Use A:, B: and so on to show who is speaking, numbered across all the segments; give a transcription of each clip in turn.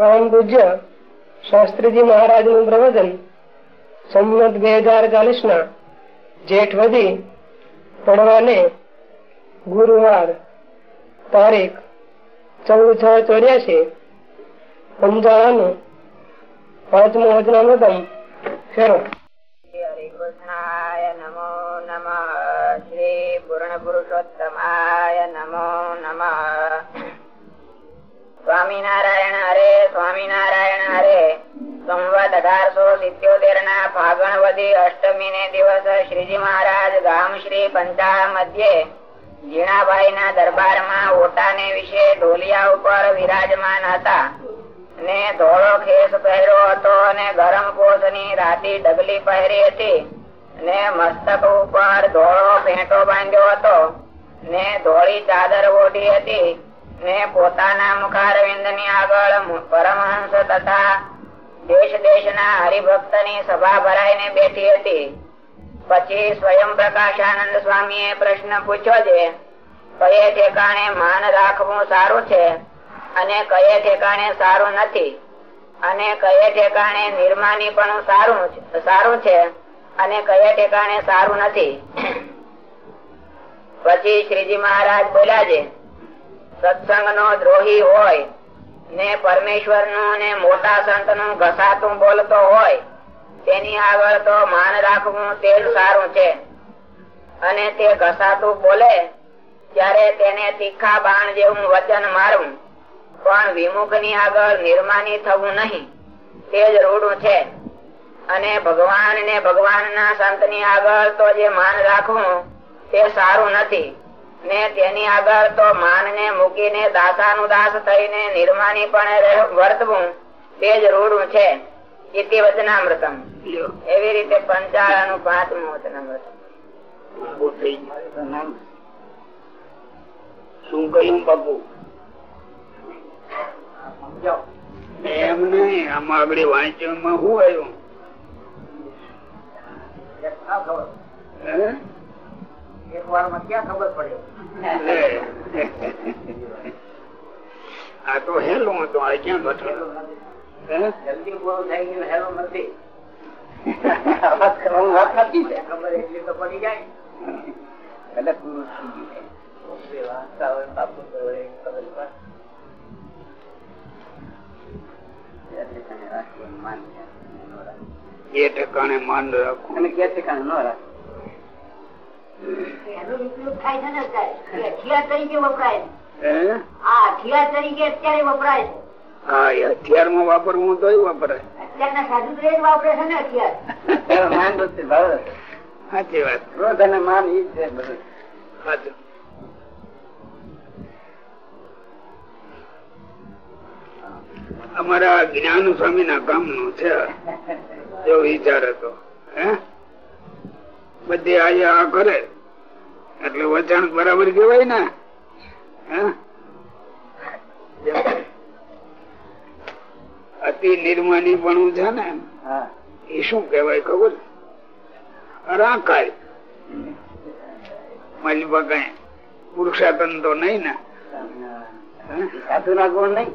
A: પરમ પૂજ્ય શાસ્ત્રીજી મહારાજનું પ્રવચન સંમત બે હજાર ચાલીસ ના જેઠ વધી પડવાને ગુરુવાર તારીખ ચૌદ છ ચોર્યાસી પંચાળાનું પાંચમું વચનામૃતમ ફેરો
B: કૃષ્ણાય નમો નમ શ્રી પૂર્ણ પુરુષોત્તમાય નમો નમઃ સ્વામિનારાયણ હરે સ્વામિનારાયણ હરે. સંવત અઢારસો સિત્યોતેર ના ફાગણ અષ્ટમી ને દિવસ શ્રીજી મહારાજ ગામ શ્રી પંચાળા મધ્યે જીણાભાઈ ના દરબારમાં ઓટા ને વિશે ઢોલિયા ઉપર વિરાજમાન હતા. ને ધોળો ખેસ પહેર્યો હતો અને ગરમ કોષની રાતી ડગલી પહેરી હતી. ને મસ્તક ઉપર ધોળો પેંટો બાંધ્યો હતો. ને ધોળી ચાદર ઓઢી હતી. ને પોતાના મુખારવિંદની આગળ પરમહંસ તથા દેશ દેશ ના હરિભક્તની સભા ભરાઈને બેઠી હતી. પછી સ્વયં પ્રકાશાનંદ સ્વામી પ્રશ્ન પૂછ્યો છે, કયે ઠેકાણે માન રાખવું સારું છે? અને કયે ઠેકાણે સારું નથી? અને કયે ઠેકાણે નિર્માની પણ સારું સારું છે? અને કયે ઠેકાણે સારું નથી? પછી શ્રીજી મહારાજ બોલ્યા છે સત્સંગ નો દ્રોહી હોય, ને પરમેશ્વરનું ને મોટા સંતનું ઘસાતું બોલતો હોય, તેની આગળ તો માન રાખવું તે જ સારું છે. અને તે ઘસાતું બોલે, ત્યારે તેને તીખા બાણ જેવું વચન મારવું પણ વિમુખની આગળ નિર્માની થવું નહીં, તે જ રૂડું છે. અને ભગવાન ને ભગવાન ના સંતની આગળ તો જે માન રાખવું, તે સારું નથી. ને તેની આગળ તો માન ને મૂકીને દાસાનું દાસ થઈને નિર્માની પણ વર્તવું તે જ રૂડું છે. ઇતિ વચનામૃતમ એવી રીતે પંચાળાનું પાંચમું વચનામૃતમ
C: શું કહ્યું બાપુ? એમ નહીં આમાં શું આવ્યું?
B: એક વારમાં ક્યાં ખબર પડે?
C: આ તો હેલું હતું આ ક્યાં બેઠેલો
B: જલ્દી પૂરું થઈ ગયું હેલો નથી. વાત કરવાની વાત નથી ખબર એટલી તો પડી જાય. એટલે પૂરું થઈ ગયું
C: એ ઠેકાણે માન રાખવું
B: અને કે ઠેકાણે ન રાખે
D: એનો ઉપયોગ થાય છે ને અત્યારે. હથિયાર તરીકે વપરાય છે. આ હથિયાર તરીકે અત્યારે વપરાય છે.
C: હા એ હથિયારમાં વાપરવું તોય વાપરાય.
D: અત્યારના સાધુ તો એ વાપરે છે ને હથિયાર.
B: માન વૃત્તિ ભાવ.
C: સાચી વાત.
B: ક્રોધ અને માન ઈ છે બધું.
C: સાચું. અમારા જ્ઞાન સ્વામી ના કામનું છે જો વિચાર હતો હે? બધી આયા કરે. એટલે વચાણ બરાબર કેવાય ને. અતિ નિર્માની પણ છે ને એ શું કેવાય ખબર? રાકાય માલિબા કઈ. પુરુષાતન તો નહીં ને?
B: સાધુ ના ગુણ નહીં?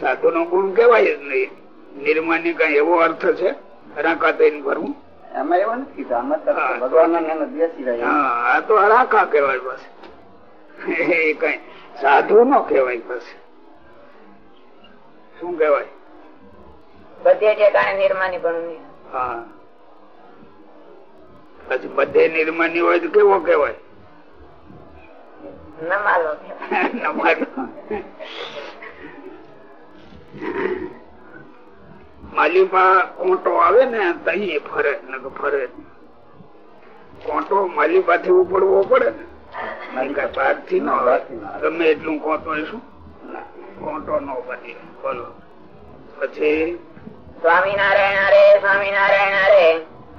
C: સાધુ નો ગુણ કેવાય જ નહીં. નિર્માની કઈ એવો અર્થ છે? રાકા થઈને ભરવું.
B: એમાં એવું નથી કીધું આમાં ભગવાન ના બેસી રહ્યા.
C: હા આ તો રાકા કેવાય બસ. એ કઈ સાધુ નો કેવાય બસ. શું કેવાય
B: બધે ઠેકાણે નિર્માની પણ
C: હા. પછી બધે નિર્માની હોય તો કેવો કેવાય
B: નમાલો.
C: નમાજો. માલીપા કોટો આવે ને તહી ફરે ફરે. કોટો કોંટો થી ઉપડવો પડે ને. નકર બહારથી ન ગમે એટલું કોંટો શું કોંટો ન બની બોલો. પછી?
B: સ્વામિનારાયણ હરે સ્વામિનારાયણ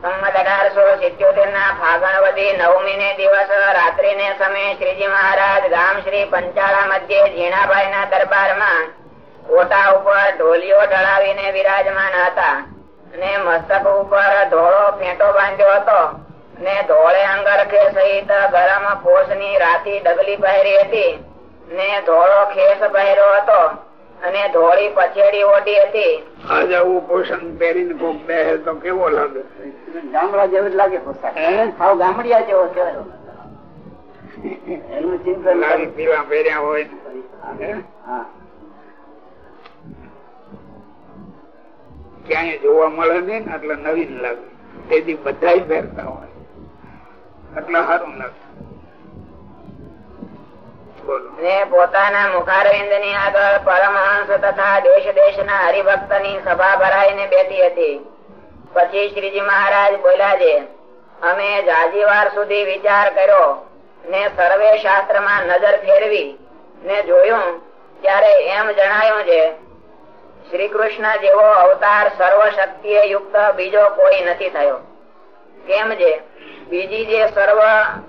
B: સંમત અઢારસો સિત્યોતેર ના ફાગણ વધી નવમી ને દિવસ રાત્રિ ને સમયે. શ્રીજી મહારાજ ગામ શ્રી પંચાળા મધ્યે ઝીણાભાઈ ના દરબારમાં ઓટા ઉપર ઢોલીઓ ઢળાવીને વિરાજમાન હતા. ને મસ્તક ઉપર ધોળો ફેંટો બાંધ્યો હતો. ને ધોળે અંગરખે સહિત ગરમ પોષની રાતી ડગલી પહેરી હતી. ને ધોળો ખેસ પહેર્યો હતો. અને ધોળી પછેડી ઓઢી હતી.
C: આજ આવું પોષણ પહેરીને કોક બે તો કેવો લાગે?
E: ગામડા જેવું જ લાગે પોસાક હાવ ગામડિયા જેવો છે એનું ચિંતન
C: લાલ પહેર્યા હોય. હે? ક્યાંય જોવા મળે નઈ ને એટલે નવીન લાગે. તેથી બધા પહેરતા હોય. એટલે સારું લાગે.
B: ને પોતાના મુખારવિંદની આગળ પરમહંસ તથા દેશ દેશ ના હરિભક્તની સભા ભરાઈને બેઠી હતી. પછી શ્રીજી મહારાજ બોલ્યા છે, અમે જાજીવાર સુધી વિચાર કર્યો ને સર્વે શાસ્ત્રમાં નજર ફેરવી ને જોયું, ત્યારે એમ જણાયું છે શ્રી કૃષ્ણ જેવો અવતાર સર્વ શક્તિએ યુક્ત બીજો કોઈ નથી થયો. કેમ જે? બીજી જે સર્વ,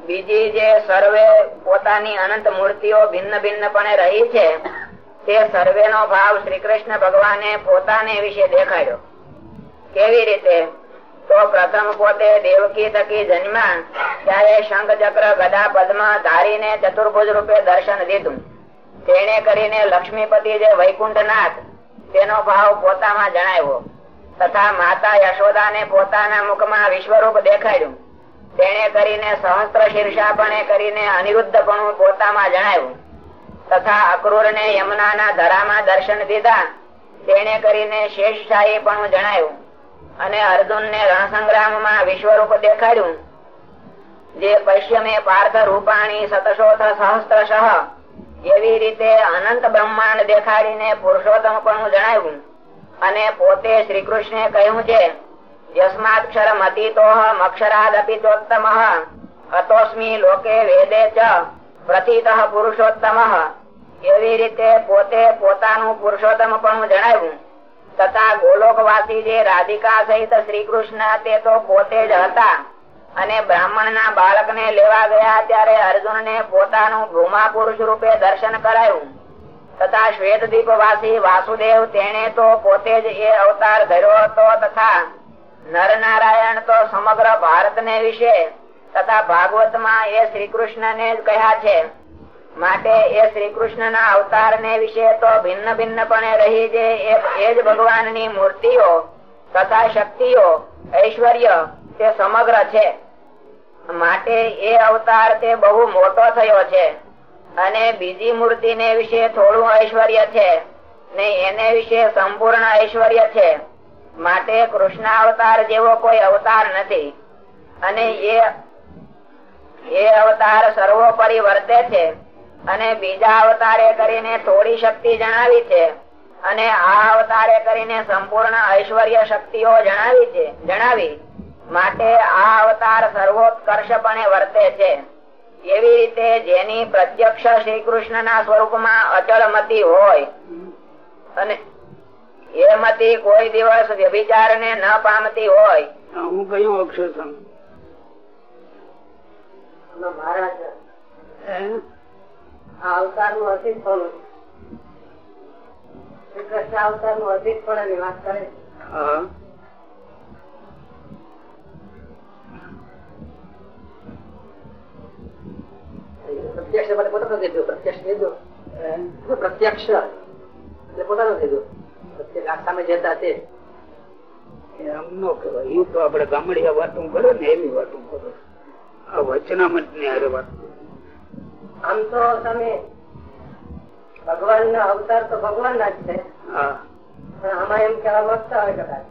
B: બીજી જે સર્વે પોતાની અનંત મૂર્તિઓ ભિન્ન ભિન્નપણે રહી છે, તે સર્વે નો ભાવ શ્રી કૃષ્ણ ભગવાને પોતાને વિશે દેખાડ્યો. કેવી રીતે? તો પ્રથમ પોતે દેવકી થકી જન્મા ત્યારે શંખ ચક્ર ગદા પદ્મ ધારીને ચતુર્ભુજ રૂપે દર્શન દીધું. તેને કરીને લક્ષ્મીપતિ જે વૈકુંઠનાથ તેનો ભાવ પોતામાં જણાવ્યો. તથા માતા યશોદાને પોતાના મુખમાં વિશ્વરૂપ દેખાડ્યું. તેને કરીને સહસ્ત્ર શીર્ષાપણે કરીને અનિરુદ્ધપણું પોતામાં જણાવ્યું. તથા અક્રૂર ને યમુનાના ધરામાં દર્શન દીધા. તેને કરીને શેષશાહી પણ જણાવ્યું. અને અર્જુન ને રણસંગ્રામમાં વિશ્વરૂપ દેખાડ્યું. જે પશ્ચિમે પાર્થ રૂપાણી સતશોથ સહસ્ત્રશ એવી રીતે અનંત બ્રહ્માંડ દેખાડીને પુરુષોત્તમ પણ જણાવ્યું. અને પોતે શ્રી કૃષ્ણે કહ્યું છે યસ્માક્ષર મતીતો અક્ષરાદ અપિતોત્તમ અતોસ્મી લોકે વેદે ચ પ્રથિત પુરુષોત્તમ. એવી રીતે પોતે પોતાનું પુરુષોત્તમ પણ જણાવ્યું. તથા ગોલોકવાસી જે રાધિકા સહિત શ્રી કૃષ્ણ તે તો પોતે જ હતા. અને બ્રાહ્મણ ના બાળક ને લેવા ગયા ત્યારે અર્જુન ને પોતાનું ભૂમા પુરુષ રૂપે દર્શન કરાયું. તથા શ્વેતદીપ વાસી વાસુદેવ તેને તો પોતે જ એ અવતાર ધર્યો હતો તથા નર નારાયણ તો સમગ્ર ભારત ને વિશે તથા ભાગવતમાં એ શ્રી કૃષ્ણ ને જ કહ્યા છે. માટે એ શ્રી કૃષ્ણ ના અવતાર ને વિશે તો ભિન્ન ભિન્ન પણ રહી છે એ જ ભગવાનની મૂર્તિઓ તથા શક્તિઓ, ઐશ્વર્ય તે સમગ્ર છે. માટે એ અવતાર તે બહુ મોટો થયો છે. અને બીજી મૂર્તિ ને વિશે થોડું ઐશ્વર્ય છે ને એને વિશે સંપૂર્ણ ઐશ્વર્ય છે. માટે કૃષ્ણ અવતાર જેવો કોઈ અવતાર નથી. અને એ એ અવતાર સર્વોપરી વર્તે છે. અને બીજા અવતારે કરીને થોડી શક્તિ જણાવી છે. અને આ અવતારે કરીને સંપૂર્ણ ઐશ્વર્ય શક્તિઓ જણાવી છે, જણાવી. માટે આ અવતાર સર્વોત્કર્ષપણે વર્તે છે. એવી રીતે જેની પ્રત્યક્ષ શ્રી કૃષ્ણ ના સ્વરૂપમાં અચળ મતી હોય અને એ મતી કોઈ દિવસ વ્યભિચાર ને ન પામતી હોય.
C: હું કયું અક્ષર છું
A: મહારાજ આ અવતારનું અધિક પણ શ્રી કૃષ્ણ અવતારનું અધિક પણ વાત કરે પ્રત્યક્ષ માટે પોતાનો કીધું પ્રત્યક્ષ કીધું પ્રત્યક્ષ એટલે પોતાનું કીધું પ્રત્યક્ષ આ સામે જતા તે
C: એમ નો કહેવાય એ તો આપડે ગામડિયા વાતો કરે ને એવી વાતો કરો આ વચનામતની હારે વાત
A: આમ તો તમે ભગવાન ના અવતાર તો ભગવાન ના જ છે
C: હા
A: પણ આમાં એમ કેવા માંગતા હોય કદાચ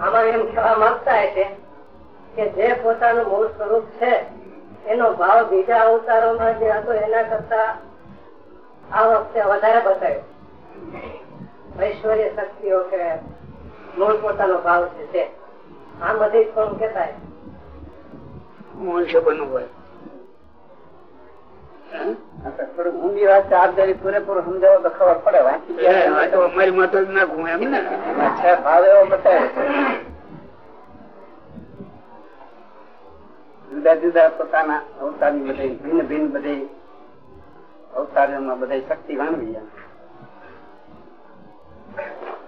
A: આમાં એમ કહેવા માંગતા હોય છે કે જે પોતાનું મૂળ સ્વરૂપ છે એનો ભાવ બીજા અવતારોમાં જે હતો એના કરતા આ વખતે વધારે બતાવ્યો. ઐશ્વર્ય શક્તિઓ કે મૂળ પોતાનો ભાવ છે તે. આ બધી પણ કેતા
C: હું અંશ બનવું હોય.
E: થોડું ઊંડી વાત આપદારી પૂરેપૂરું સમજાવો તો ખબર પડે
C: અમારી માથે જ નાખવું એમ ને.
E: ભાવ એવો બતાવે જુદા જુદા પોતાના અવતારની બધે ભિન્ન ભિન્ન બધી અવતારોમાં બધે શક્તિ વાણવી એમ.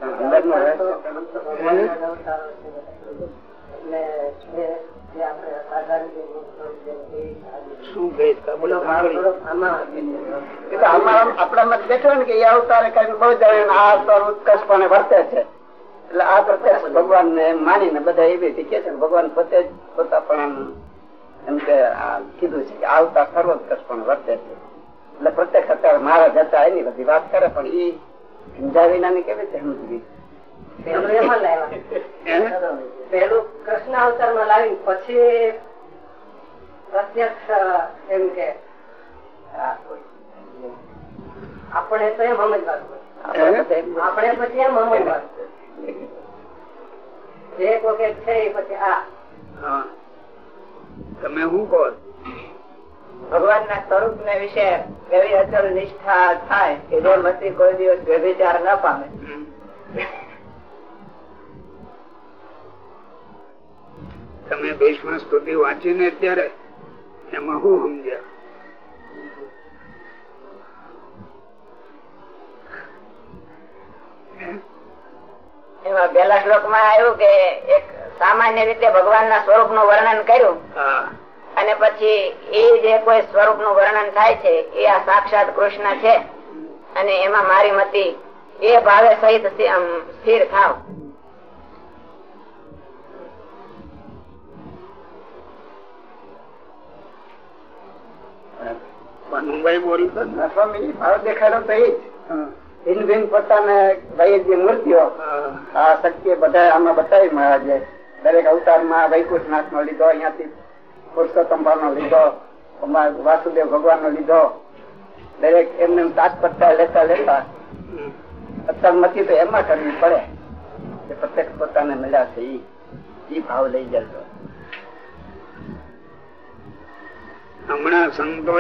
E: પણ અંદરનું રહસ્ય
A: એટલે જે- જે આપણે
C: શું કહે બોલો સાંભળી.
E: એ તો અમારા આપણામાં બેઠો ને કે એ અવતારે કરીને બહુ જણ આ અવતાર ઉત્કર્ષપણે વર્તે છે. એટલે આ પ્રત્યક્ષ ભગવાન ને માનીને બધા એવી રીતે કે છે ભગવાન પોતે જ પોતા પણ એમ કે કીધું છે કે આવતા સર્વોત્કર્ષ પણ વર્તે છે. એટલે પ્રત્યક્ષ અત્યારે મારા જતા એની બધી વાત કરે પણ એ સમજાવી વિના ની કેવી રીતે સમજવી?
A: પેલું એમાં લાવ્યા.
C: હે?
A: પેલું કૃષ્ણ અવતારમાં લાવી પછી પ્રત્યક્ષ એમ કે આપણે તો એમ સમજવાનું
E: આપણે
A: પછી એમ સમજવાનું જે વખત છે એ પછી આ.
C: હા. તમે શું કહો
B: ભગવાન ના સ્વરૂપ ને વિશે એવી અચલ નિષ્ઠા થાય કે જે મતી કોઈ દિવસ વ્યભિચાર ના પામે.
C: તમે ભીષ્મ સ્તુતિ વાંચીને અત્યારે એમાં શું સમજ્યા?
B: એમાં પેલા શ્લોકમાં આવ્યું કે એક સામાન્ય રીતે ભગવાન ના સ્વરૂપનું વર્ણન કર્યું. અને પછી એ જે કોઈ સ્વરૂપનું વર્ણન થાય છે એ આ સાક્ષાત કૃષ્ણ છે. અને એમાં મારી મતી એ ભાવે સહિત સ્થિર થાવ.
C: મુંબઈ બોલ્યું ને.
E: આ ભાવ દેખાડો તો એ જ. ભિન્ન પોતાને ભાઈ જે મૂર્તિઓ આ શક્તિ બધા આમાં બતાવી મહારાજે. દરેક અવતારમાં વૈકુંઠ નાથ નો લીધો અહિયાંથી પુરુષોત્તમ નો લીધો વાસુદેવ ભગવાન નો લીધો. દરેક એમને એમ તાત્પરતા લેતા લેતા
C: હમ.
E: અત્યારમાંથી તો એમાં કરવી પડે કે પ્રત્યક્ષ પોતાને મળ્યા છે ઈ. ઈ ભાવ લઈ જજો.
C: હમણાં સંતો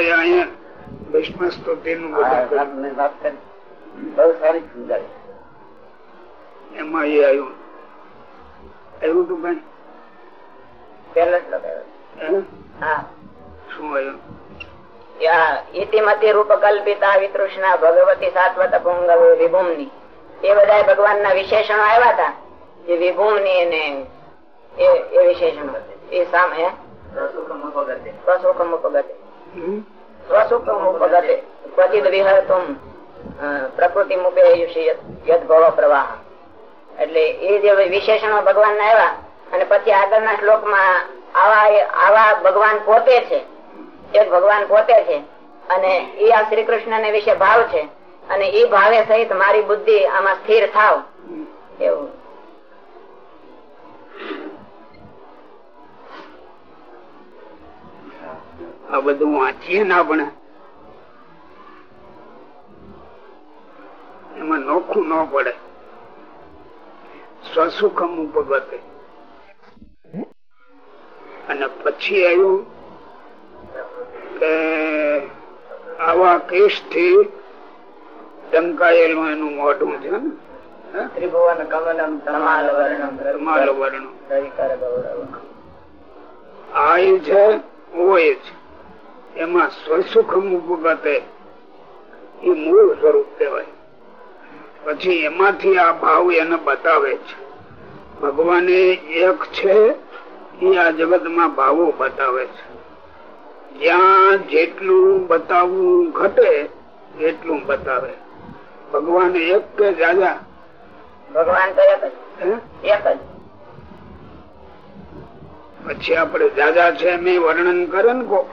C: ભીષ્મ સ્તુતિ નું
E: વાત કરી. બહુ સારી સમજાવી
C: એમાં એ આવ્યું. આવ્યું તું કઈ
B: પહેલો શ્લોક આવ્યો.
C: હા? શું આવ્યું?
B: ઇતિમતિ રૂપ વિતૃષ્ણા ભગવતી સાત્વત પુંગવ વિભૂમની. એ બધા ભગવાન ના વિશેષણો આવ્યા હતા એ વિભૂમની અને એ વિશેષણ. એ સામે હે? સ્વસુખમ ઉપગતે? સ્વસુખમ ઉપગતે. ક્વચિત વિહર્તુમ. અ, પ્રકૃતિ એટલે એ જે વિશેષણો ભગવાન ના આવ્યા અને પછી આગળના શ્લોકમાં આવા આવા ભગવાન પોતે છે એક ભગવાન પોતે છે, અને એ આ શ્રી કૃષ્ણ વિશે ભાવ છે, અને એ ભાવે સહિત મારી બુદ્ધિ આમાં સ્થિર થાવ. એવું.
C: આ બધું વાંચીએ ના આપણે? એમાં નોખું ન પડે. સ્વસુખમ ઉપગતે. અને પછી આવ્યું કે આવા કેસથી ડંકાયેલું એનું મોઢું છે?
B: ત્રિભુવન કમલમ તમાલ વર્ણમ.
C: તમાલ વર્ણ
B: રવિકર
C: આ એ છે ઓય છે. એમાં સ્વસુખમ ઉપગતે. એ મૂળ સ્વરૂપ કહેવાય. પછી એમાંથી આ ભાવ એને બતાવે છે. ભગવાને એક છે એ આ જગતમાં ભાવો બતાવે છે. જ્યાં જેટલું બતાવવું ઘટે એટલું બતાવે. ભગવાન એક કે જાજા?
B: ભગવાન તો એક જ.
C: પછી આપડે જાજા છે એમ વર્ણન કરે ને કો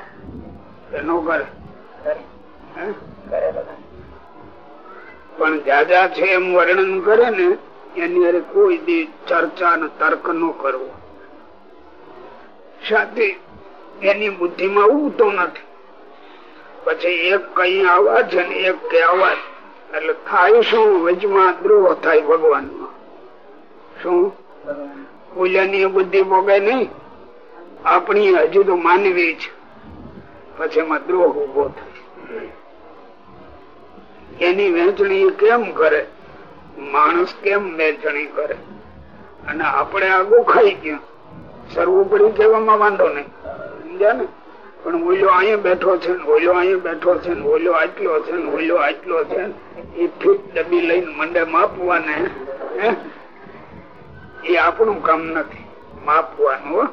C: એનો કરે.
B: કરે.
C: પણ જાજા છે એમ વર્ણન કરે ને, એની અરે કોઈ દી ચર્ચા ને તર્ક ન કરવો. સાથે એની બુદ્ધિમાં ઉગતો નથી. પછી એક કઈ આવાજ અને એક કે આવાજ એટલે થાય શું? વચમાં દ્રોહ થાય ભગવાન શું? પૂજાની બુદ્ધિ ભોગે નહીં? આપણી હજુ તો માનવી છે. પછી એમાં દ્રોહ ઊભો થાય. એની વહેંચણી કેમ કરે? માણસ કેમ વહેંચણી કરે? અને આપણે આગું ખાઈ ગયા. સર્વોપરી કહેવામાં વાંધો નહીં. પણ ઓલો અહીંયા બેઠો છે ઓલો અહીંયા બેઠો છે ઓલો આટલો છે ઓલો આટલો છે એ ફીટ ડબી લઈને મંડે માપવાને? એ આપણું કામ નથી. માપવાનું.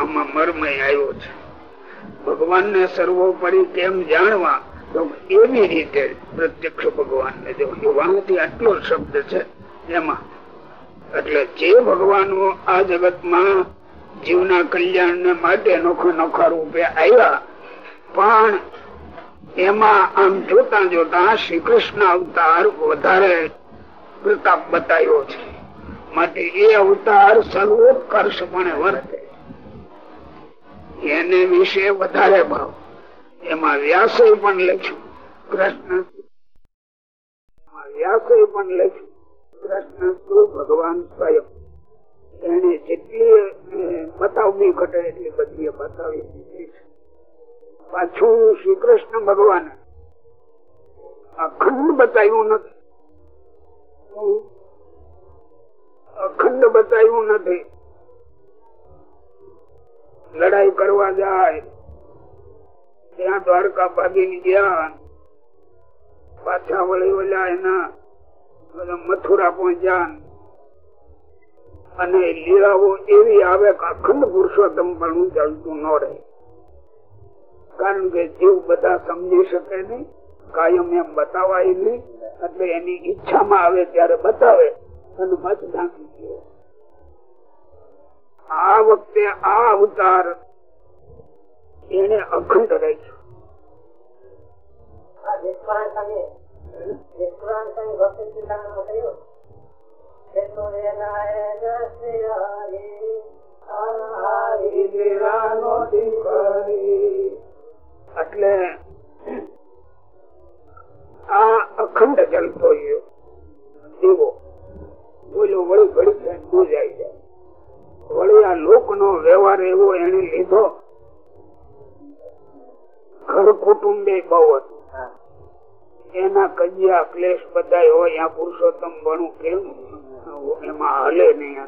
C: આમાં મર્મય આવ્યો છે. ભગવાન ને સર્વોપરી કેમ જાણવા તો એવી રીતે પ્રત્યક્ષ ભગવાન ને જો આટલો શબ્દ છે, એમાં એટલે જે ભગવાનો આ જગતમાં જીવના કલ્યાણ માટે નોખા નોખા રૂપે આવ્યા, પણ એમાં આમ જોતા જોતા શ્રી કૃષ્ણ અવતાર વધારે પ્રતાપ બતાવ્યો છે. માટે એ અવતાર સર્વોત્કર્ષપણે વર્તે. એને વિશે વધારે ભાવ. એમાં વ્યાસે પણ લખ્યું. કૃષ્ણ. વ્યાસે પણ લખ્યું. કૃષ્ણ તો ભગવાન સ્વયં. એને જેટલી બતાવવી ઘટે એટલી બધી બતાવી દીધી છે. પાછું શ્રી કૃષ્ણ ભગવાન અખંડ બતાવ્યું નથી. અખંડ બતાવ્યું નથી. લડાઈ કરવા જાય. ત્યાં દ્વારકા ભાગી ગયા. પાછા વળી ઓલા એના મથુરા પહોંચ્યા. અને લીલાઓ એવી આવે કે અખંડ પુરુષોત્તમ પણ ચાલતું ન રહે. કારણ કે જીવ બધા સમજી શકે નહીં, કાયમ એમ બતાવાય નહીં, એટલે એની ઈચ્છામાં આવે ત્યારે બતાવે અને મત ઢાંકી ગયો આ વખતે આ અવતાર એને અખંડ રાખ્યો એટલે આ અખંડ ગયો દીવો બોલો વળી ઘડી જાય વળી આ લોક નો વ્યવહાર એવો એને લીધો ઘર કુટુંબે બહુ હતું. એના કજિયા ક્લેશ બધા હોય, આ પુરુષોત્તમ ભણું કેવું એમાં હલે નહીં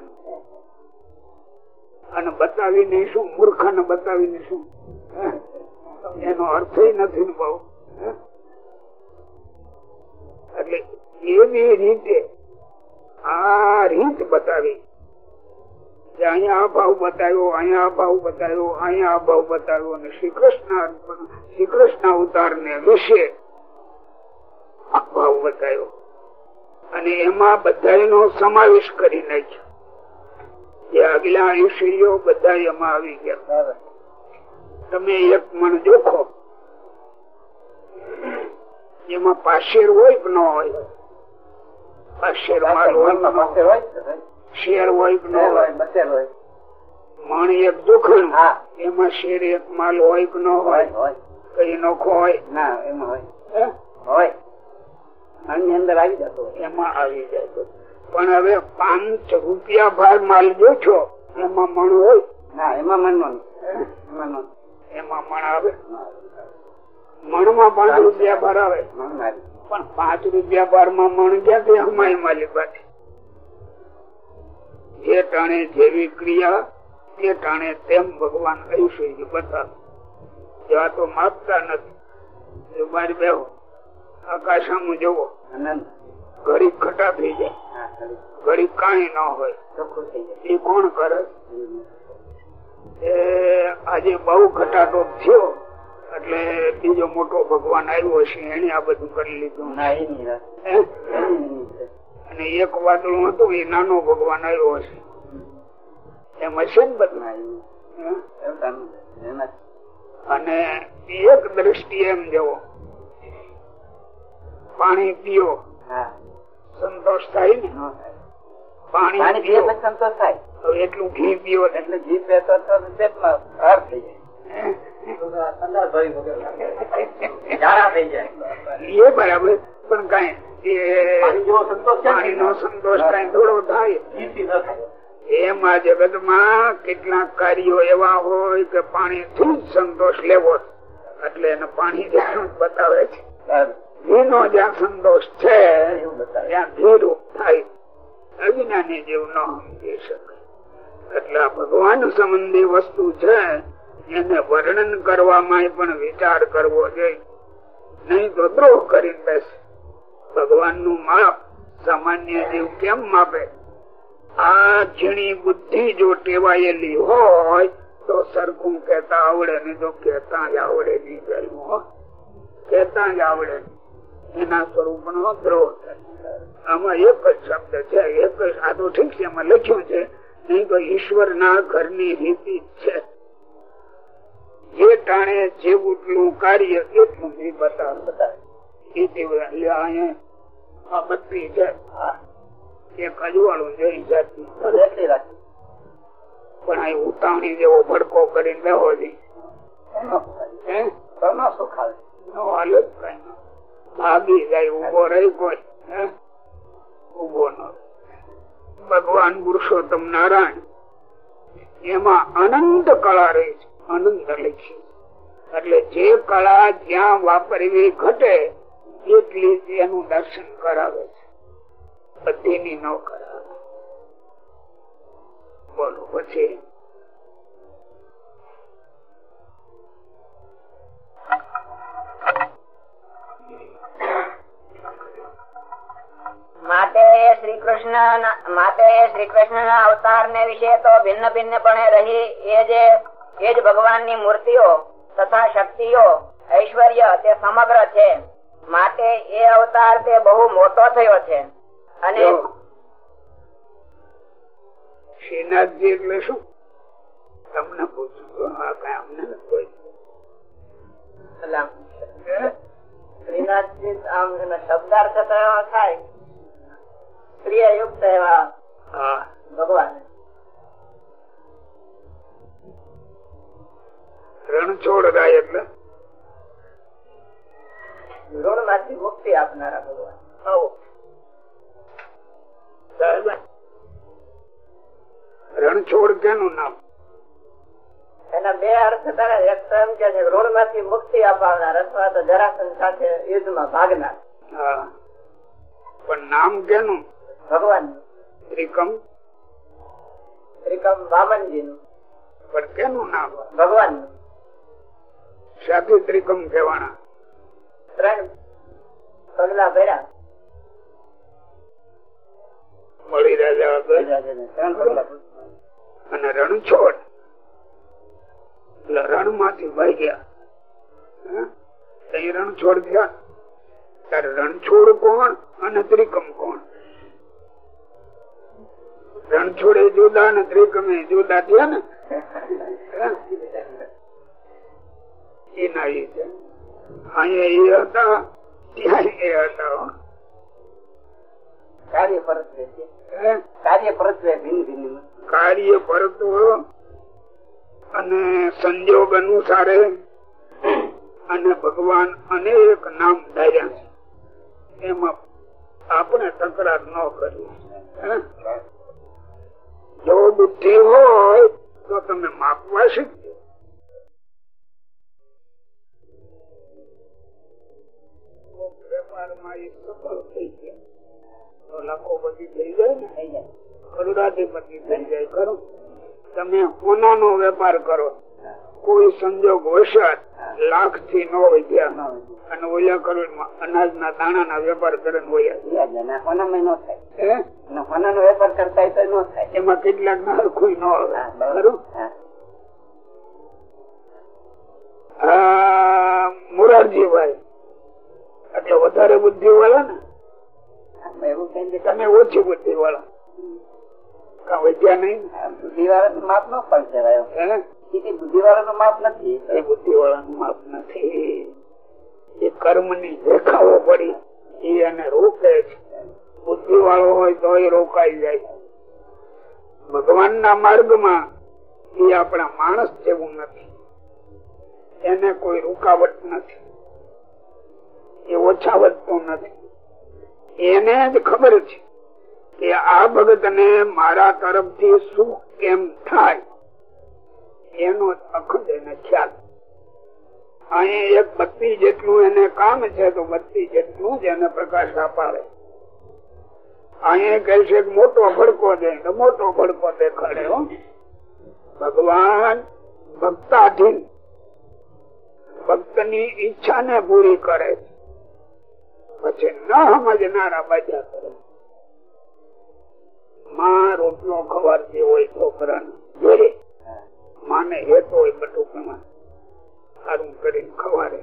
C: અને બતાવીને શું? મૂર્ખાને બતાવીને શું? એનો અર્થ નથી ને બહુ. એટલે એવી રીતે આ રીત બતાવી. અહીંયા આ ભાવ બતાવ્યો અહીંયા આ ભાવ બતાવ્યો અહીંયા આ ભાવ બતાવ્યો અને શ્રી કૃષ્ણ શ્રી કૃષ્ણ અવતાર ને વિશે આ ભાવ બતાવ્યો. અને એમાં બધા સમાવેશ કરી નાખ્યો. જે આગલા ઐશ્વર્યો બધા એમાં આવી ગયા. તમે એક મણ જોખો. એમાં પાશેર હોય કે ન હોય? પાશેર માલ હોય? શેર હોય કે ન હોય. માણી એક જોખણ એમાં શેર એક માલ હોય કે ન હોય કઈ નોખો હોય?
E: ના એમાં હોય. હોય. આની અંદર આવી જતો
C: એમાં આવી જતો પણ હવે પાંચ રૂપિયા ભાર માલ જો છો એમાં મણ હોય.
E: ના એમાં મનવાનું એમાં નો
C: એમાં મણ આવે? મણમાં પાંચ રૂપિયા ભાર આવે.
E: મન
C: પણ પાંચ રૂપિયા ભારમાં મણ ગયા ક્યાંથી અમારી માલિક પાછી જે ટાણે જેવી ક્રિયા તે ટાણે તેમ ભગવાન આયુષ્ય બતાવે. એવા તો માપતા નથી. બાર બેહો આકાશામાં જવો ઘડી ખટા થઈ જાય. ઘડી કઈ ન હોય. એ કોણ કરે? એ આજે બહુ ઘટાડો થયો એટલે બીજો મોટો ભગવાન આવ્યો છે એને આ બધું કરી લીધું. અને એક વાદળું હતું એ નાનો ભગવાન આવ્યો હશે. એમ હશે ને બધું અને એક દ્રષ્ટિ એમ જવો. પાણી પીઓ. સંતોષ થાય ને? પાણી
E: પીએ સંતોષ થાય.
C: હવે એટલું ઘી પીઓ.
E: એટલે ઘી પીતો પેટમાં હાર થઈ જાય. થઈ જાય
C: એ બરાબર. પણ કઈ પાણી નો સંતોષ કઈ થોડો થાય. એમ જગતમાં કેટલાક કાર્યો એવા હોય કે પાણી થી જ સંતોષ લેવો એટલે એને પાણી બતાવે છે. ઘીનો જ્યાં સંતોષ છે ત્યાં ઘીરૂપ થાય. અજ્ઞાની જેવું ન સમજી શકે. એટલે આ ભગવાન સંબંધી વસ્તુ છે એને વર્ણન કરવામાં પણ વિચાર કરવો જોઈએ. નહીં તો દ્રોહ કરીને બેસે. ભગવાનનું માપ સામાન્ય જીવ કેમ માપે? આ ઝીણી બુદ્ધિ જો ટેવાયેલી હોય, તો સરખું કેતા આવડે ને તો કેતા આવડે નહીં પેલું કેતા જ આવડે એના સ્વરૂપ નો દ્રોહ થાય આમાં એક જ શબ્દ છે, એક જ, આ તો ઠીક છે, એમાં લખ્યું છે, નહીં તો ઈશ્વર ના ઘરની રીતિ છે. જે ટાણે જેવું કાર્ય એટલું બતાવ બતાવે એ દિવસ લે અહીંયા આ બત્તી છે એક અજવાળું છે એ જાતનું. પણ આ ઉતાવળી જેવો ભડકો કરીને બેહો. ભાગી જાય ઊભો રહી કોઈ. ઊભો ન ભગવાન પુરુષોત્તમ નારાયણ એમાં અનંત કળા રહી છે. અનંત લખી એટલે જે કળા જ્યાં વાપરવી ઘટે એટલી જ એનું દર્શન કરાવે છે, બધીની ન કરાવે. બોલો, પછી?
B: માટે શ્રી કૃષ્ણ શ્રી કૃષ્ણ ના અવતાર ને વિશે તો ભિન્ન ભિન્ન પણ રહી, એ જે, એ જ ભગવાનની મૂર્તિઓ તથા શક્તિઓ, ઐશ્વર્ય તે સમગ્ર છે. માટે એ અવતાર તે બહુ મોટો થયો છે. અને
C: શ્રીનાથજી એટલે શું? તમને પૂછું અમને કોઈ
A: શ્રીનાથજી આમ શબ્દાર્થ થયો થાય? ક્રિયાયુક્ત એવા ભગવાન.
C: રણછોડ રાય એટલે?
A: ઋણમાંથી મુક્તિ આપનારા ભગવાન.
C: આવો. રણછોડ કેનું નામ?
A: એના બે અર્થ થાય. એક તો એમ કે ઋણમાંથી મુક્તિ અપાવનાર અથવા તો જરાસંઘ સાથે યુદ્ધમાં ભાગનાર.
C: પણ નામ કેનું?
A: ભગવાન.
C: ત્રિકમ?
A: ત્રિકમ વામનજી નું
C: પણ કેનું નામ?
A: ભગવાન.
C: સાધુ ત્રિકમ કહેવાના.
A: ત્રણ પગલા ભર્યા.
C: મળી રાજા આગળ
E: ત્રણ કલાક
C: એટલે રણમાંથી વહી ગયા. તો એ રણછોડ થયા ત્યારે રણછોડ કોણ અને ત્રિકમ કોણ? રણછોડે જુદા ને ત્રિકમે જુદા થયા ને? એના એ છે. અહીંયા એ હતા ત્યાં એ હતા
E: કાર્ય પરત્વે કાર્ય પરત્વે ભિન્ન ભિન્ન
C: કાર્ય પરત્વ અને સંજોગ અનુસારે અને ભગવાન અનેક નામ ધાર્યા છે. એમાં આપણે તકરાર ન કરવી? જો બુદ્ધિ હોય તો તમે માપવા શીખજો. વેપારમાં એ સફળ થઈ ગયા. તો લાખોપતિ થઈ જાય ને? કરોડાધિપતિ થઈ જાય ખરું? તમે સોનાનો વેપાર કરો. કોઈ સંજોગ વસાત લાખથી નો વધ્યા. અને ઓલા કરોડ અનાજ ના દાણા ના વેપાર કરે ને
E: થાય.
C: હે?
E: અને હોનાનો વેપાર કરતા નો થાય.
C: એમાં કેટલાક ના કોઈ નો આવે મોરારજીભાઈ. એટલે વધારે બુદ્ધિ વાળા ને
E: એવું કઈ
C: તમે ઓછી બુદ્ધિ વાળા કા વધ્યા નહીં?
E: માપ નો પણ કહેવાય
C: હે?
E: એ બુદ્ધિવાળાનું માપ નથી.
C: એ બુદ્ધિ વાળાનું માપ નથી. એ કર્મની દેખાવો પડી. એ એને રોકે છે. બુદ્ધિ વાળો હોય તો એ રોકાઈ જાય. ભગવાન ના માર્ગમાં એ આપણા માણસ જેવું નથી. એને કોઈ રૂકાવટ નથી. એ ઓછા વધતો નથી. એને જ ખબર છે કે આ ભગત ને મારા તરફથી સુખ કેમ થાય એનો અખંડ એને ખ્યાલ. અહીં એક બત્તી જેટલું એને કામ છે તો બત્તી જેટલું જ એને પ્રકાશ અપાવે. અહીં કહે છે મોટો ભડકો દે તો મોટો ભડકો દેખાડે ભગવાન ભક્તાધીન. ભક્તની ઈચ્છા ને પૂરી કરે છે. પછી ન સમજનારા બાજા કરે. માં રોટલો ખવારતી હોય છોકરાને? જોડે માને હેતો હોય બટુકમાં સારું કરીને ખવારે.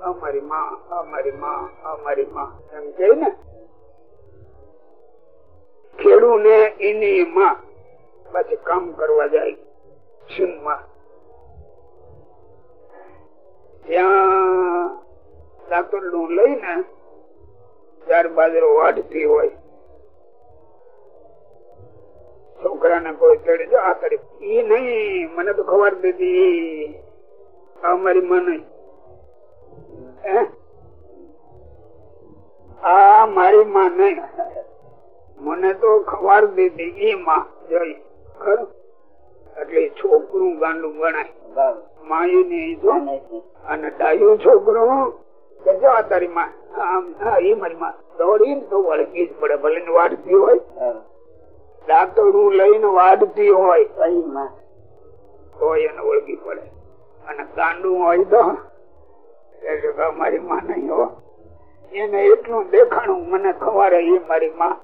C: અમારી માં અમારી માં અમારી માં. એમ કે ને. ખેડૂ ને એની માં પછી કામ કરવા જાય. સિંહમાં. ત્યાં લાકડું લઈને ચાર બાજરો વાઢતી હોય. છોકરાને કોઈ ચડે જો આ તરફ ઈ નહીં મને તો ખબર દીધી. અમારી માં નહીં આ મારી માં નહીં મને તો ખબર દીધી ઈ માં. જોઈ ખરું? એટલે છોકરું ગાંડું ગણાય. માયુ ને અને ડાયું છોકરું કે જો તારી માં આમ એ મારી માં દોડી તો વળગી જ પડે ભલે ને વાડતી હોય. દાંતડું લઈને વાડતી હોય. તો એને ઓળખી પડે. અને કાંડું હોય તો મારી માં નહીં હો. એને એટલું દેખાણું મને ખબર એ મારી માં.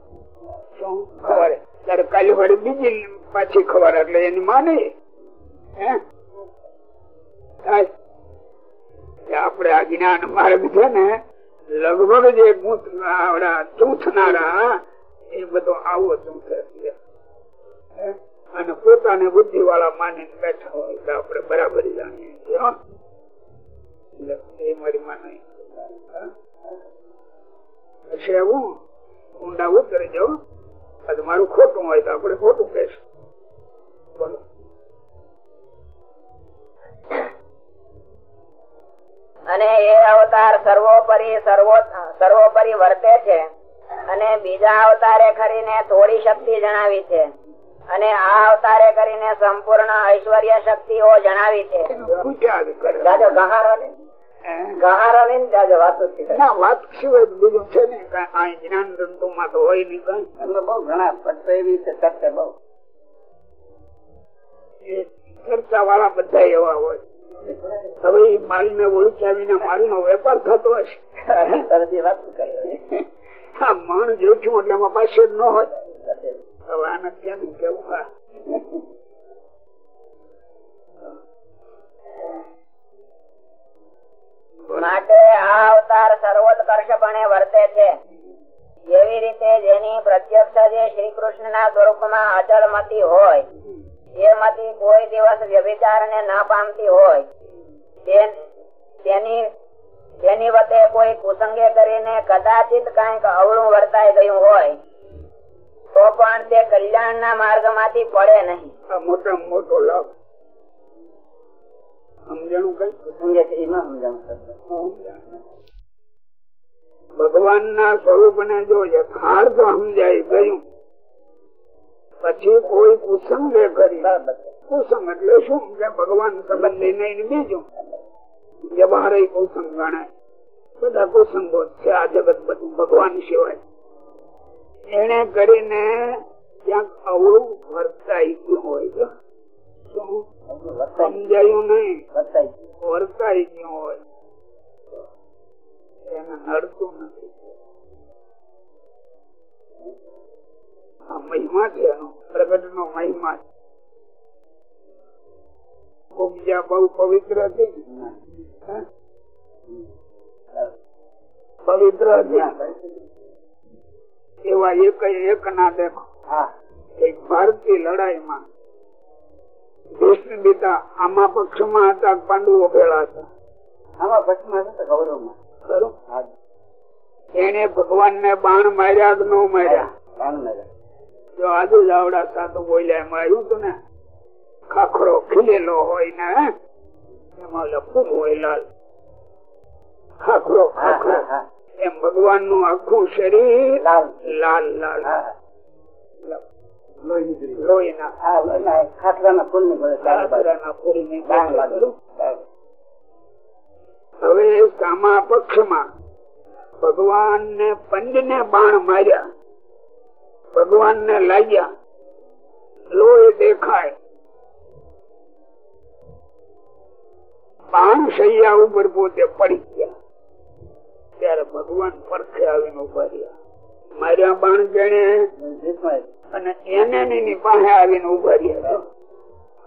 C: શું ખબર ત્યારે કાલે વાળી બીજી પાછી ખબર એટલે એની માં નહીં હે. આપડે આ જ્ઞાન માર્ગ છે ને, લગભગ જે ચૂંથનારા એ બધો આવો ચૂંથે છે. અને પોતાને બુદ્ધિ વાળા માની બેઠા હોય તો આપડે બરાબર જાણીએ છીએ એ મારી માં નહીં હા? ઊંડા ઉતરી જાઉં. મારું ખોટું હોય તો આપડે ખોટું કહેશું. બોલો.
B: અને એ અવતાર સર્વોપરી સર્વોપરી વર્તે છે. અને બીજા અવતારે કરીને થોડી શક્તિ જણાવી છે. અને આ અવતારે કરીને સંપૂર્ણ ઐશ્વર્ય શક્તિઓ જણાવી છે.
C: ચર્ચા વાળા બધા એવા હોય. હવે માલ ને ઓળખાવીને માલ નો વેપાર થતો હશે. આ મણ જોખ્યું એટલે એમાં પાસે ન હોય. હવે આને ક્યાંથી કેવું હા?
B: માટે આ અવતાર સર્વોત્કર્ષપણે વર્તે છે. જેવી રીતે જેની પ્રત્યક્ષ જે શ્રી કૃષ્ણ ના સ્વરૂપમાં અચલ મતી હોય એ મતી કોઈ દિવસ વ્યભિચાર ને ના પામતી હોય. તેની તેની વતે કોઈ કુસંગે કરીને કદાચિત કંઈક અવળું વર્તાઈ ગયું હોય તો પણ તે કલ્યાણ ના માર્ગમાંથી પડે નહીં.
C: મોટો લાભ. ભગવાન ના સ્વરૂપ ને જો યથાર્થ સમજાય ગયું પછી કોઈ કુસંગે કરી કુસંગ એટલે શું? કે ભગવાન સંબંધી નહીં બીજું. વ્યવહાર કુસંગ ગણાય બધા કુસંગો છે આ જગત બધું ભગવાન સિવાય. એને કરીને ક્યાંક અવળું વર્તાઈ ગયું હોય તો સમજાયું નહીં. વર્તાઈ ગયું હોય. એને નડતું નથી. આ મહિમા છે એનો પ્રગટ નો મહિમા છે. બહુ પવિત્ર છે પવિત્ર એવા એક એક ના દેખો એક ભારતીય લડાઈમાં ભીષ્મ પિતા આમાં પક્ષમાં હતા પાંડવો ભેળા હતા.
E: આમાં પક્ષમાં હતા ગૌરવમાં.
C: ખરું એને ભગવાન ને બાણ માર્યા ન માર્યા?
E: ભાવનગર
C: જો આજુ જાવડા સાધુ બોલ્યા એમાં આવ્યું હતું ને? ખાખરો ખીલેલો હોય ને એમાં લખું હોય લાલ. ખાખરો ખાખરો. એમ ભગવાનનું આખું શરીર
E: લાલ.
C: લાલ લાલ? હવે સામા પક્ષમાં ભગવાન ને પંજ ને બાણ માર્યા. ભગવાન ને લાગ્યા, લોહી દેખાય. બાણ સૈયા ઉપર પોતે પડી ગયા. ત્યારે ભગવાન પરખે આવીને ઊભા રહ્યા. માર્યા બાણ જેને અને એની પાસે આવીને ઊભા રહ્યા.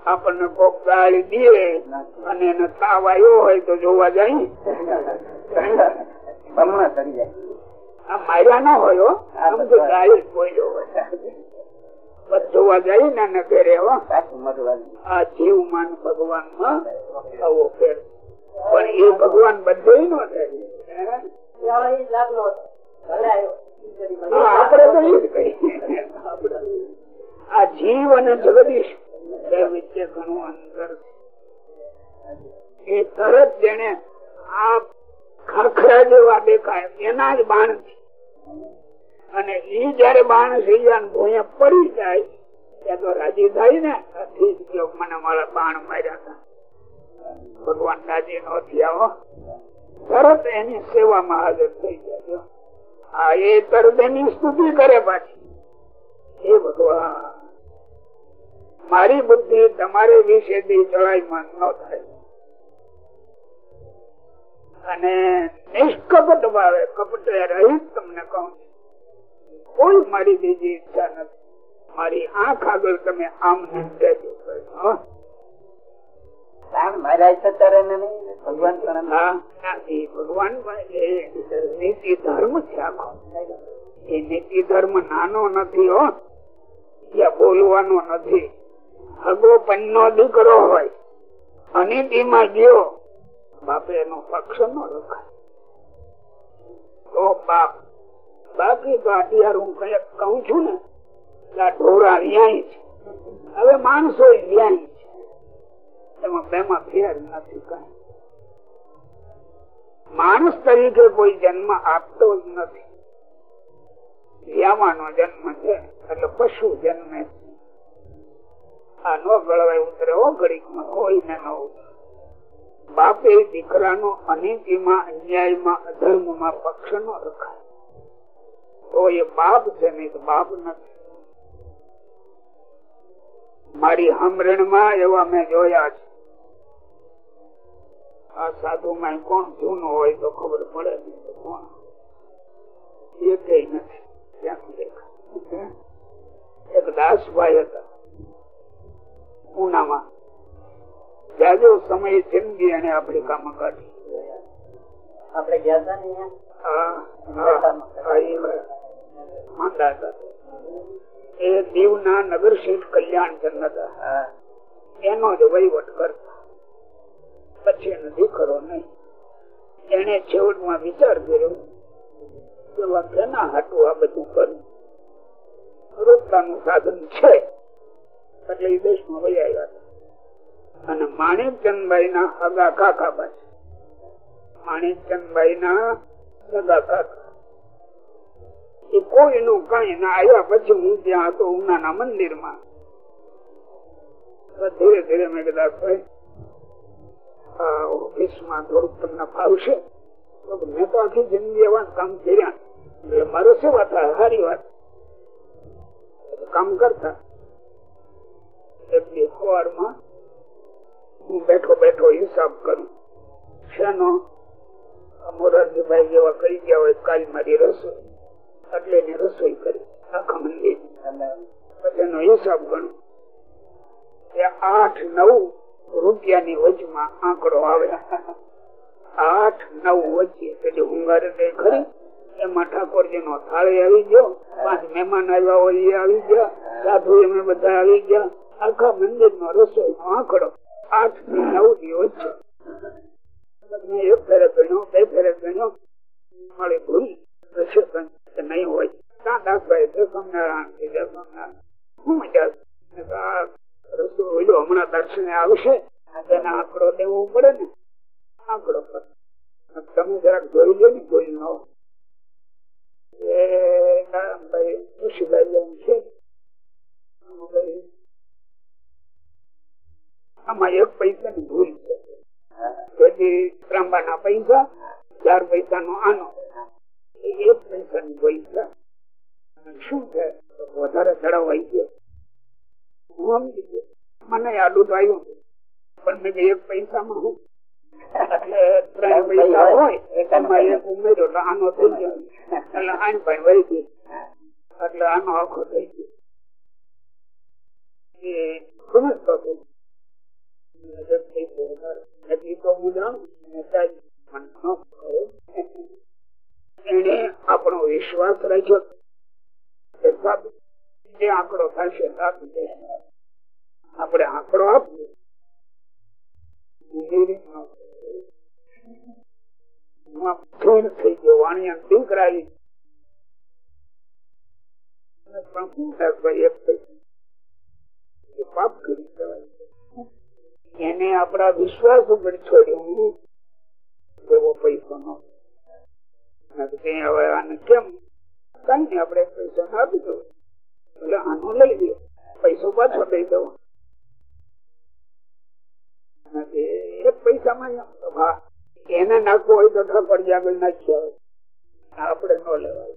C: આપણને કોક ગાળી દે અને એને તાવ આવ્યો હોય તો જોવા જાય. માર્યા ના હોય જોવા જાય ને હો. આ જીવ માન ભગવાનમાં આવો ફેર. પણ એ ભગવાન બધે નો આપણે તો એ જ કહીએ. આ જીવ અને જગદીશ બે વચ્ચે ઘણું અંતર એ તરત જેને આ ખાખરા જેવા દેખાય. એના જ બાણ છે. અને ઈ જયારે બાણ જાય પડી જાય ત્યાં તો રાજી થાય ને. મને મારા બાણ માર્યા હતા. ભગવાન રાજી નો થયા તરત એની સેવામાં હાજર થઈ જાય હા, એ તરત એની સ્તુતિ કરે પાછી. એ ભગવાન, મારી બુદ્ધિ તમારે વિશે ચડાઈમાં ન થાય. અને નિષ્કપટ ભાવે કપટ રહીત તમને કહું કોઈ મારી બીજી ઈચ્છા નથી. મારી આંખ આગળ તમે આમ નીકળેજો હો?
E: તાણ માર્યા છે ત્યારે એને નહીં? ભગવાન પણ એમ
C: હા, ના, એ ભગવાન પણ એ નીતિ ધર્મ છે આખો. એ નીતિ ધર્મ નાનો નથી હો. બોલવાનો નથી. હગો પન્નો દીકરો હોય અનિતિમાં ગયો. બાપે એનો પક્ષ ન રખાય. બાપ બાકી તો અત્યારે હું કંઈક છું ને આ ઢોરા વ્યાય છે. હવે માણસો વ્યાય છે. એમાં બેમાં ફેર નથી કઈ. માણસ તરીકે કોઈ જન્મ આપતો જ નથી. વ્યાવાનો જન્મ છે, એટલે પશુ જન્મે આ નો ગળવાય ઉતરે ઘડીકમાં, કોઈને ન ઉતરે. બાપે દીકરાનો અનિતિમાં, અન્યાયમાં, અધર્મમાં પક્ષ નો રખાય. તો એ બાપ છે ને બાપ નથી. મારી હમરણમાં એવા મેં જોયા છે. આ સાધુ માં કોણ જૂનો હોય તો ખબર પડે નહીં તો કોણ? એ કઈ નથી. ક્યાંથી દેખાય? એક દાસભાઈ હતા. પૂનામાં જાજો સમય જિંદગી એને આફ્રિકામાં કાઢી
A: આપણે ગયા હતા ને
C: એ વાત. માંદા હતા. એ દીવના નગર શેઠ કલ્યાણચંદ હતા. એનો જ વહીવટ કરતા. પછી એનો દીકરો નહીં. એને છેવટમાં વિચાર કર્યો કે વાક્યના હાટું આ બધું કરવું નું સાધન છે. એટલે એ દેશમાં વહી આવ્યા હતા. અને માણેકચંદભાઈ ના હગા કાકા પાસે. માણેકચંદભાઈ ના સગા કાકા. એ કોઈનું કઈ ના આવ્યા પછી હું ત્યાં હતો ઉનાના મંદિરમાં ધીરે ધીરે મેં કદાચ ભાઈ, આ તો આખી જિંદગી એવા કામ કર્યા. એટલે મારો સેવા થાય? સારી વાત. કામ કરતા. હું બેઠો બેઠો હિસાબ કરું. શેનો? મોરારજીભાઈ જેવા કહી ગયા હોય, કાલ મારી રસોઈ. એટલે એને રસોઈ કરી. આખા મંદિર. પછી એનો હિસાબ ગણું એ આઠ નવ રૂપિયાની વચમાં આંકડો આવે. આઠ નવ વચ્ચે એટલે હુંગારે તે ખરી. એમાં ઠાકોરજી નો થાળી આવી ગયો. પાંચ મહેમાન આવ્યા હોય એ આવી ગયા. સાધુ એમને બધા આવી ગયા. આખા મંદિર નો રસોઈ નો આંકડો. આઠ નવ દિવસ. છે એક ફેરે ગણ્યો, બે ફેરે ગણ્યો. મળે ભૂલ નહીં હોય. ત્યાં દાસભાઈ તો નારાયણ કે જાય નારાયણ શું મજા આ રસો ઓલો હમણાં દર્શને આવશે. તેને આંકડો દેવો પડે ને. આંકડો તમે જરાક જોઈ લો ને કોઈ ન. એ નારાયણભાઈ, ઋષિભાઈ જેવું છે. આમાં એક પૈસા ની ભૂલ છે. ત્રાંબા ત્રાંબાના પૈસા, ચાર પૈસા નો આનો એક પૈસા ની ભૂલ શું છે? વધારે ચડાવાઈ ગયો. મને આડું તો આવ્યું. પણ મેં એક પૈસામાં હું ત્રણ પૈસા હોય એક ઉમેર્યો એટલે આનો થઈ ગયો. એટલે આન ભાઈ વહી ગઈ એટલે આનો આખો થઈ ગયો. એ સમજતો ન કહે. એને આપણો વિશ્વાસ રાખ્યો. આંકડો થશે આપણે આંકડો આપીએ. થઈ ગયો પણ પાપ કરી કહેવાય એને આપણા વિશ્વાસ ઉપર છોડ્યું. એવો પૈસો નો હવે આને કેમ? કઈ નઈ, આપણે પૈસા આપી દો એટલે આનો લઈ લે. પૈસો પાછો દઈ દો એક પૈસામાં એને નાખવો હોય તો ઠપડ આગળ નાખ્યા હોય આપણે ન લેવાય.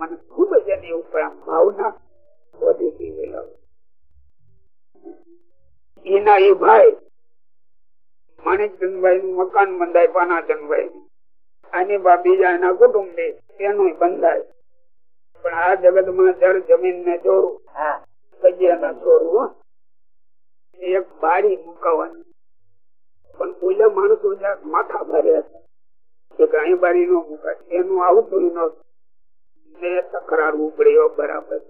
C: મને ખૂબ જ એની ઉપર આમ ભાવના વધી ગઈ એના એ ભાઈ માણિકચંદભાઈ નું મકાન બંધાય પાનાચંદભાઈ આની બા બીજા એના કુટુંબ એનું બંધાય. પણ આ જગતમાં જળ જમીન ને જોડું કજિયા ચોરું એક બારી મુકાવાની. પણ ઓલા માણસો માથા ભર્યા છે કે અહીં બારી નો મુકાય. એનું આવતું ન ને તકરાર ઉપડ્યો બરાબર.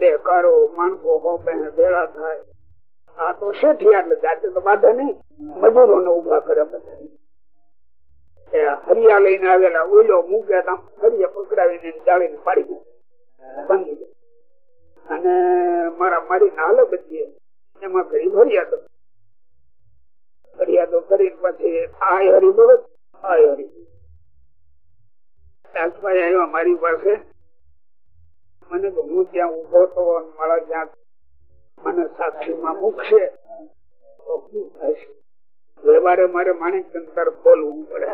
C: દે કરો માણસો હો ભેળા થાય. આ તો શેઠિયા એટલે જાતે તો બાધા નહીં. મજૂરો ને ઊભા કરે બધા. હરિયા લઈને આવેલા ઓઈલો મૂકે હરિયા પકડાવીને જાળીને પાડી ભાંગી ગયા અને મારા મારી નાલે બધી એમાં ઘડી ફરિયાદો ફરિયાદો કરીને પછી આય હરી બોલો. આય હરી. દાસભાઈ આવ્યા મારી પાસે. મને હું ત્યાં ઊભો તો મારા ત્યાં મને સાક્ષીમાં મૂકશે. તો શું થશે વ્યવહારે મારે માણિકચંદર બોલવું પડે.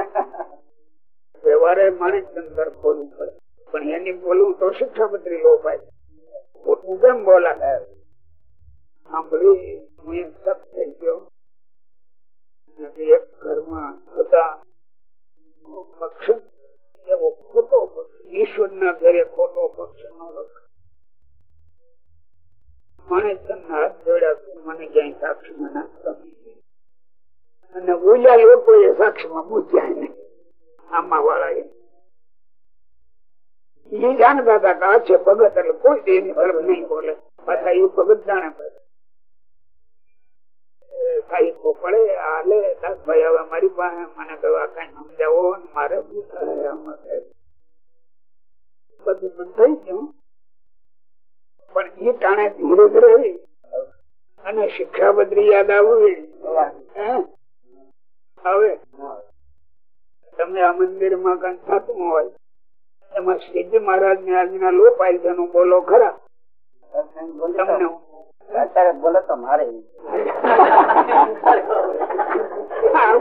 C: વ્યવહારે માણિકચંદર બોલવું પડે. પણ એની બોલવું તો શિક્ષાપત્રી લોપાય ખોટું કેમ બોલા? સાંભળી હું એક સત થઈ ગયો. એક ઘરમાં હતા પક્ષ એવો ખોટો પક્ષ. ઈશ્વર ના ઘરે ખોટો પક્ષ નો રખાય મને તમને હાથ જોડ્યા મને ક્યાંય સાક્ષીમાં નાખતા અને બોલ્યા લોકો એ સાક્ષીમાં પૂછ્યા નહીં. આમાં વાળા એ જાણતા હતા કે આ છે ભગત, એટલે કોઈ એની તરફ નહીં બોલે. પાછા એ ભગત જાણે સાહિત્ય પડે હાલે દાસભાઈ હવે મારી પાસે મને કહ્યું કઈ સમજાવો મારે બંધ થઈ ગયું. પણ એ ટાણે ધીરે ધીરે અને શિક્ષાપત્રી યાદ આવવી. હવે તમે આ મંદિરમાં કઈ થતું હોય એમાં શ્રીજી મહારાજ ને આજના લોપાય તેનું બોલો ખરા. તમને
E: અત્યારે બોલે તો મારે.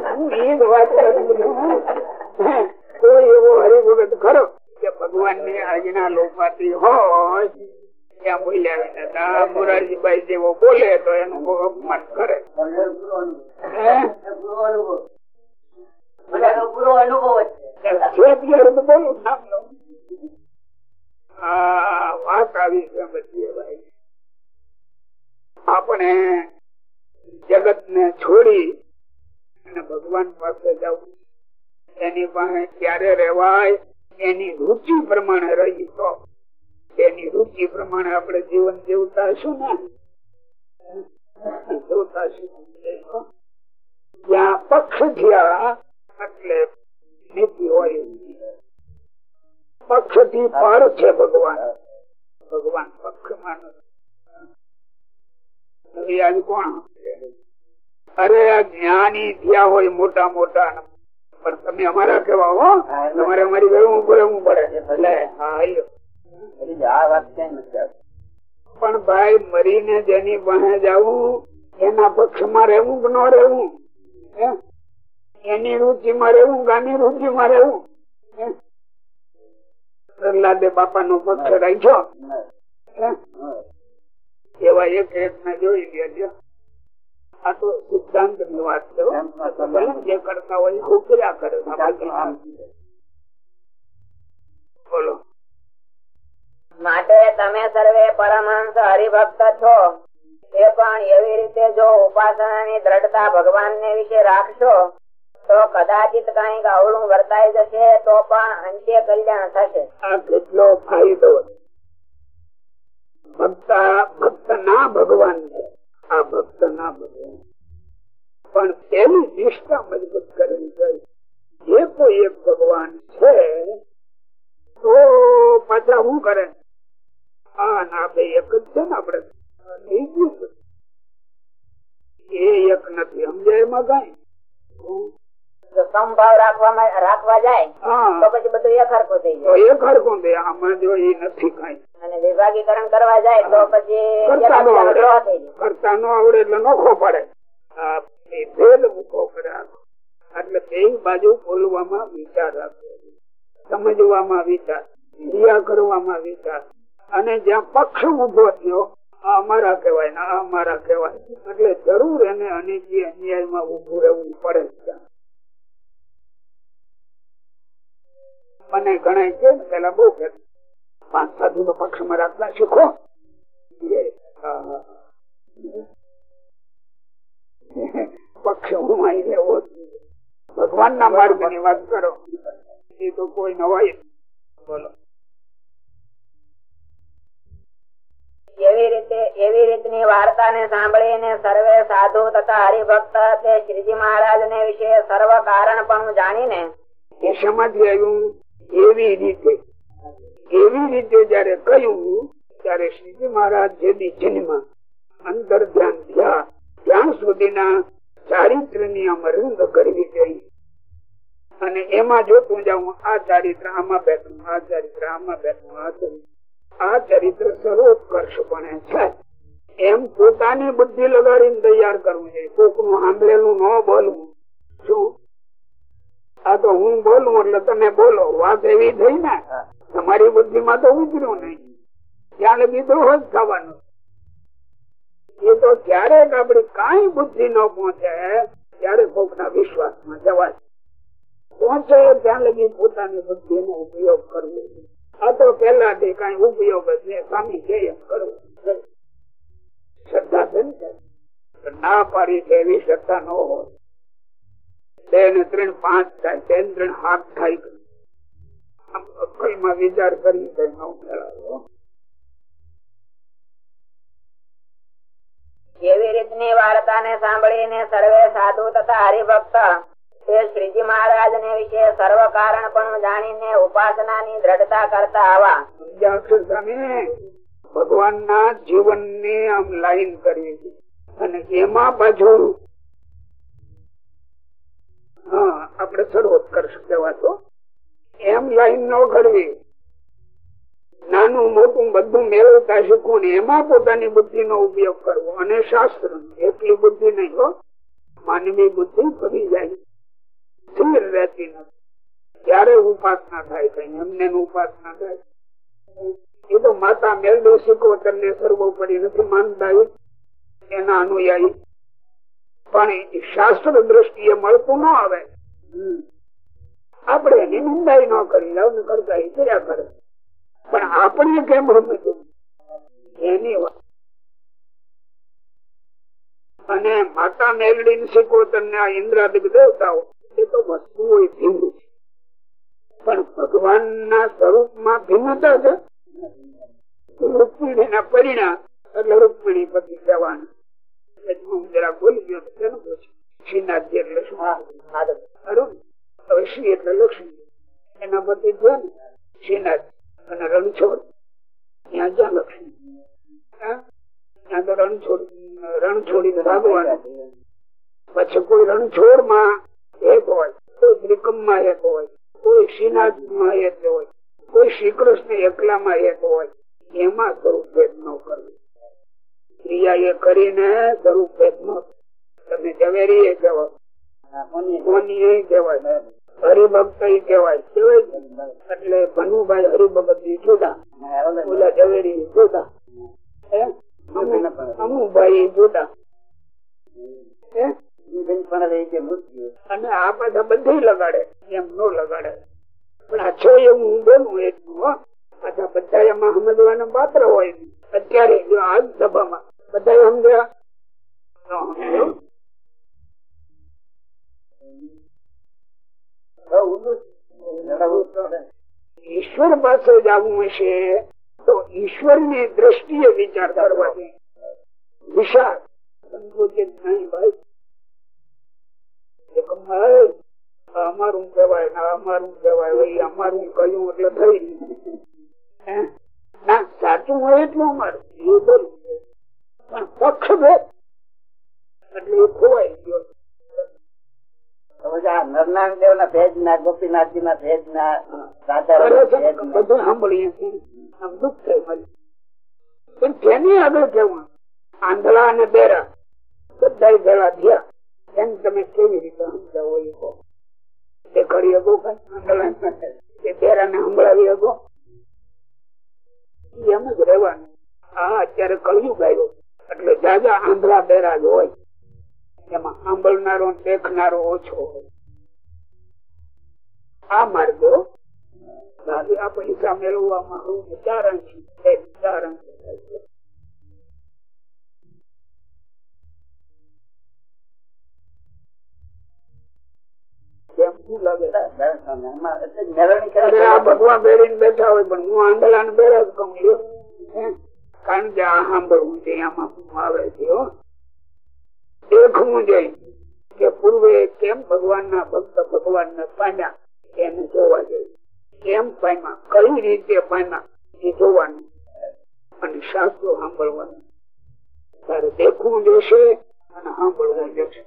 C: હું એ જ વાત કરું. એવો હરિભગત ખરો કે ભગવાનની આજ્ઞા લોપાતી હોય. ત્યાં બોલ્યા મોરારજીભાઈ જેવો બોલે તો એનું બહુ અપમાન કરે. આપણે જગત ને છોડી અને ભગવાન પાસે જવું એની પાસે ક્યારે રેવાય એની રુચિ પ્રમાણે રહી તો. એની રૂચિ પ્રમાણે આપણે જીવન જીવતા હશું ને? જીવતા જ્યાં પક્ષ થયા એટલે નીતિ હોય. પક્ષથી પર છે ભગવાન. ભગવાન પક્ષમાં આજ કોણ? અરે આ જ્ઞાની થયા હોય મોટા મોટા. પણ તમે અમારા કેવા હો. તમારે અમારી ગયું પડે. એટલે હા હાલ્યો.
E: આ વાત ક્યાંય નથી આવતી.
C: પણ ભાઈ મરીને જેની પાસે જવું એના પક્ષમાં રહેવું કે ન રહેવું? એની રુચિમાં રહેવું ગાની રુચિમાં રહેવું? પ્રહલાદે બાપા નો પક્ષ રાખ્યો. એવા એક એક ને જોઈ લેજો. આ તો સિદ્ધાંતની વાત કરો જે કરતા હોય એ કર્યા કરે. બોલો.
B: માટે તમે સર્વે પરમહંસ હરિભક્ત છો. એ પણ એવી રીતે જો ઉપાસનાની દ્રઢતા ભગવાન ને વિશે રાખશો, તો કદાચિત કંઈક અવળું વર્તાઈ જશે, તો પણ અંતે કલ્યાણ થશે.
C: પણ એની નિષ્ઠા મજબૂત કરવી જોઈએ. જે કોઈ એક ભગવાન છે, તો પાછા શું કરે? આ ના બે એક જ છે ને આપડે થઈ ગયું છે. એ એક નથી સમજાય એમાં કઈ?
B: સમભાવ રાખવામાં રાખવા જાય તો પછી બધું એક હરખું થઈ જાય.
C: એ ખરખું દે આમાં જો એ નથી કઈ.
B: અને વિભાગીકરણ કરવા જાય તો પછી
C: કરતા નો આવડે. કરતા નો આવડે એટલે નોખો પડે. ભેદ મૂકો પડે એટલે બે બાજુ બોલવામાં વિચાર રાખવો. સમજવામાં વિચાર. ક્રિયા કરવામાં વિચાર. અને જ્યાં પક્ષ ઊભો થયો, આ અમારા કહેવાય આ અમારા કહેવાય. એટલે જરૂર એને અનિતિ અન્યાયમાં ઉભું રહેવું પડે છે. મને ગણાય છે પેલા બહુ કે પાંચ સાધુ નો પક્ષમાં રાખતા શીખો પક્ષ હું મારી લેવો ભગવાન ના માર્ગની વાત કરો. એ તો કોઈ નવાય. બોલો.
B: એવી રીતે મહારાજ ને
C: ત્યારે શ્રીજી મહારાજ જેની અંતર ધ્યાન થયા, ત્યાં સુધીના ચારિત્રની અમરંગ કરવી જોઈએ અને એમાં જોતું જાઉં, આ ચારિત્ર આમાં બેઠું, આ ચારિત્ર આમાં બેઠું, આ ચરિત્ર આ ચરિત્ર સર્વોત્કર્ષ પણ છે. એમ પોતાની બુદ્ધિ લગાડીને તૈયાર કરવું છે કોકનું સાંભળેલું ન બોલવું. શું? આ તો હું બોલું એટલે તમે બોલો. વાત એવી થઈ ને, તમારી બુદ્ધિ માં તો ઉતર્યું નહીં. ત્યાં લગી દ્રોહ થવાનો એ તો ક્યારેક આપડી કઈ બુદ્ધિ ન પહોંચે, ત્યારે કોક ના વિશ્વાસમાં જવાય. પહોંચે ત્યાં લગી પોતાની બુદ્ધિ નો ઉપયોગ કરવો આ તો પેલાથી કઈ ઉપયોગ જ નહીં. સ્વામી કે કરવું શ્રદ્ધા છે ને ના પાડી છે એવી શ્રદ્ધા ન હોય. બે ને ને વિચાર કરી કઈ ન મેળવ્યો
B: એવી રીતની વાર્તા ને સાંભળીને સર્વે સાધુ તથા હરિભક્ત શ્રીજી ને સર્વ કારણ પણ જાણીને ઉપાસના ની દ્રઢતા કરતા આવા.
C: ભગવાન ના જીવન ને આમ લાઈન કરીએ. અને એમાં પાછું, હા, આપણે સર્વોત્કર્ષ કહેવાતો એમ લાઈન ન કરવી નાનું મોટું બધું મેળવતા શીખવું ને એમાં પોતાની બુદ્ધિ નો ઉપયોગ કરવો. અને શાસ્ત્ર એટલી બુદ્ધિ નહીં હો. માનવી બુદ્ધિ ફરી જાય. સ્થિર રહેતી નથી. ત્યારે ઉપાસના થાય કઈ? એમને ઉપાસના થાય. એ તો માતા મેળવી શીખવો તમને સર્વોપરી નથી માનતા એના અનુયાયી. પણ શાસ્ત્ર દ્રષ્ટિએ મળતું ન આવે. આપણે એની નિંદાઈ ન કરી લવ કરતા એ કર્યા કરે. પણ આપણે કેમ સમજવું એની વાત. અને માતા મેલડી શીખવો તમને આ ઇન્દ્રાદિક દેવતાઓ. એ તો વસ્તુઓ ભીંગું છે. પણ ભગવાન ના સ્વરૂપમાં ભિન્નતા છે રૂકમિણી ના પરિણામ એટલે રૂકમિણી પતિ હવે શ્રી એટલે લક્ષ્મી. એના પતિ રણછોડ. ત્યાં જ્યાં લક્ષ્મી? ત્યાં તો રણછોડ રણછોડી ભાગવાન. પછી કોઈ રણછોડમાં એક હોય, કોઈ ત્રિકમમાં એક હોય. કોઈ શ્રીનાથમાં એક હોય, કોઈ શ્રી કૃષ્ણ એકલા માં એક હોય, એમાં સ્વરૂપ ભેદ ન કરવું. ક્રિયા એ કરીને સ્વરૂપ ભેદ ન તમે ઝવેરી એ કહેવાય એ કહેવાય હરિભક્ત એ કહેવાય કેવાય એટલે ભનુભાઈ હરિભગત જુદા. ઓલા ઝવેરી જુદા. હે? અમુ- રહી કે મૃત્યુ અને આ બધા બધે લગાડે એમ નો લગાડે. પણ આ એવું હું બોલું એટલું પાછા બધા એમાં સમજવાના પાત્ર હોય. અત્યારે જો આ સભામાં. બધા સમજ્યા ઈશ્વર પાસે જવું હશે તો ઈશ્વરની દ્રષ્ટિએ વિચાર કરવા વિશાળ. સંકોચિત નહીં ભાઈ અમારું કહેવાય ને અમારું કહેવાય ભાઈ અમારું કહ્યું એટલે થઈ ના સાચું હોય એટલું અમારું. એ બોલું. પણ પક્ષ ભેદ એટલે એ ખોવાઈ ગયો.
E: નરનારાયણ દેવ ના ભેજ ના ગોપીનાથજી ના ભેજ ના
C: બધું સાંભળીએ આમ દુઃખ પણ તેની આગળ કેવું? આંધળા અને બેરા. બધા ભેળા થયા. એમ તમે કેવી રીતે સમજાવો એ કહો. તે કરી શકો એ બેરા સંભળાવી શકો એમ જ રહેવાનું. હા અત્યારે કળિયું ગાયો એટલે જાજા આંધળા બેરા જ હોય. એમાં સાંભળનારો દેખનારો ઓછો હોય. આ માર્ગો આ પૈસા મેળવવામાં હું વિચારણ છું. કેમ શું લાગે અરે આ ભગવાન બેરીને બેઠા હોય પણ હું આંધળા ને કહું છું. કારણ કે આ સાંભળવું છે આમાં શું આવે છે દેખવું જોઈએ કે પૂર્વે કેમ ભગવાન ના ભક્ત ભગવાન ને પામ્યા એને જોવા જોઈએ. કેમ પામ્યા? કઈ રીતે પામ્યા? એ જોવાનું. અને શાસ્ત્રો સાંભળવાનું. તારે દેખવું જોશે અને સાંભળવું જોશે.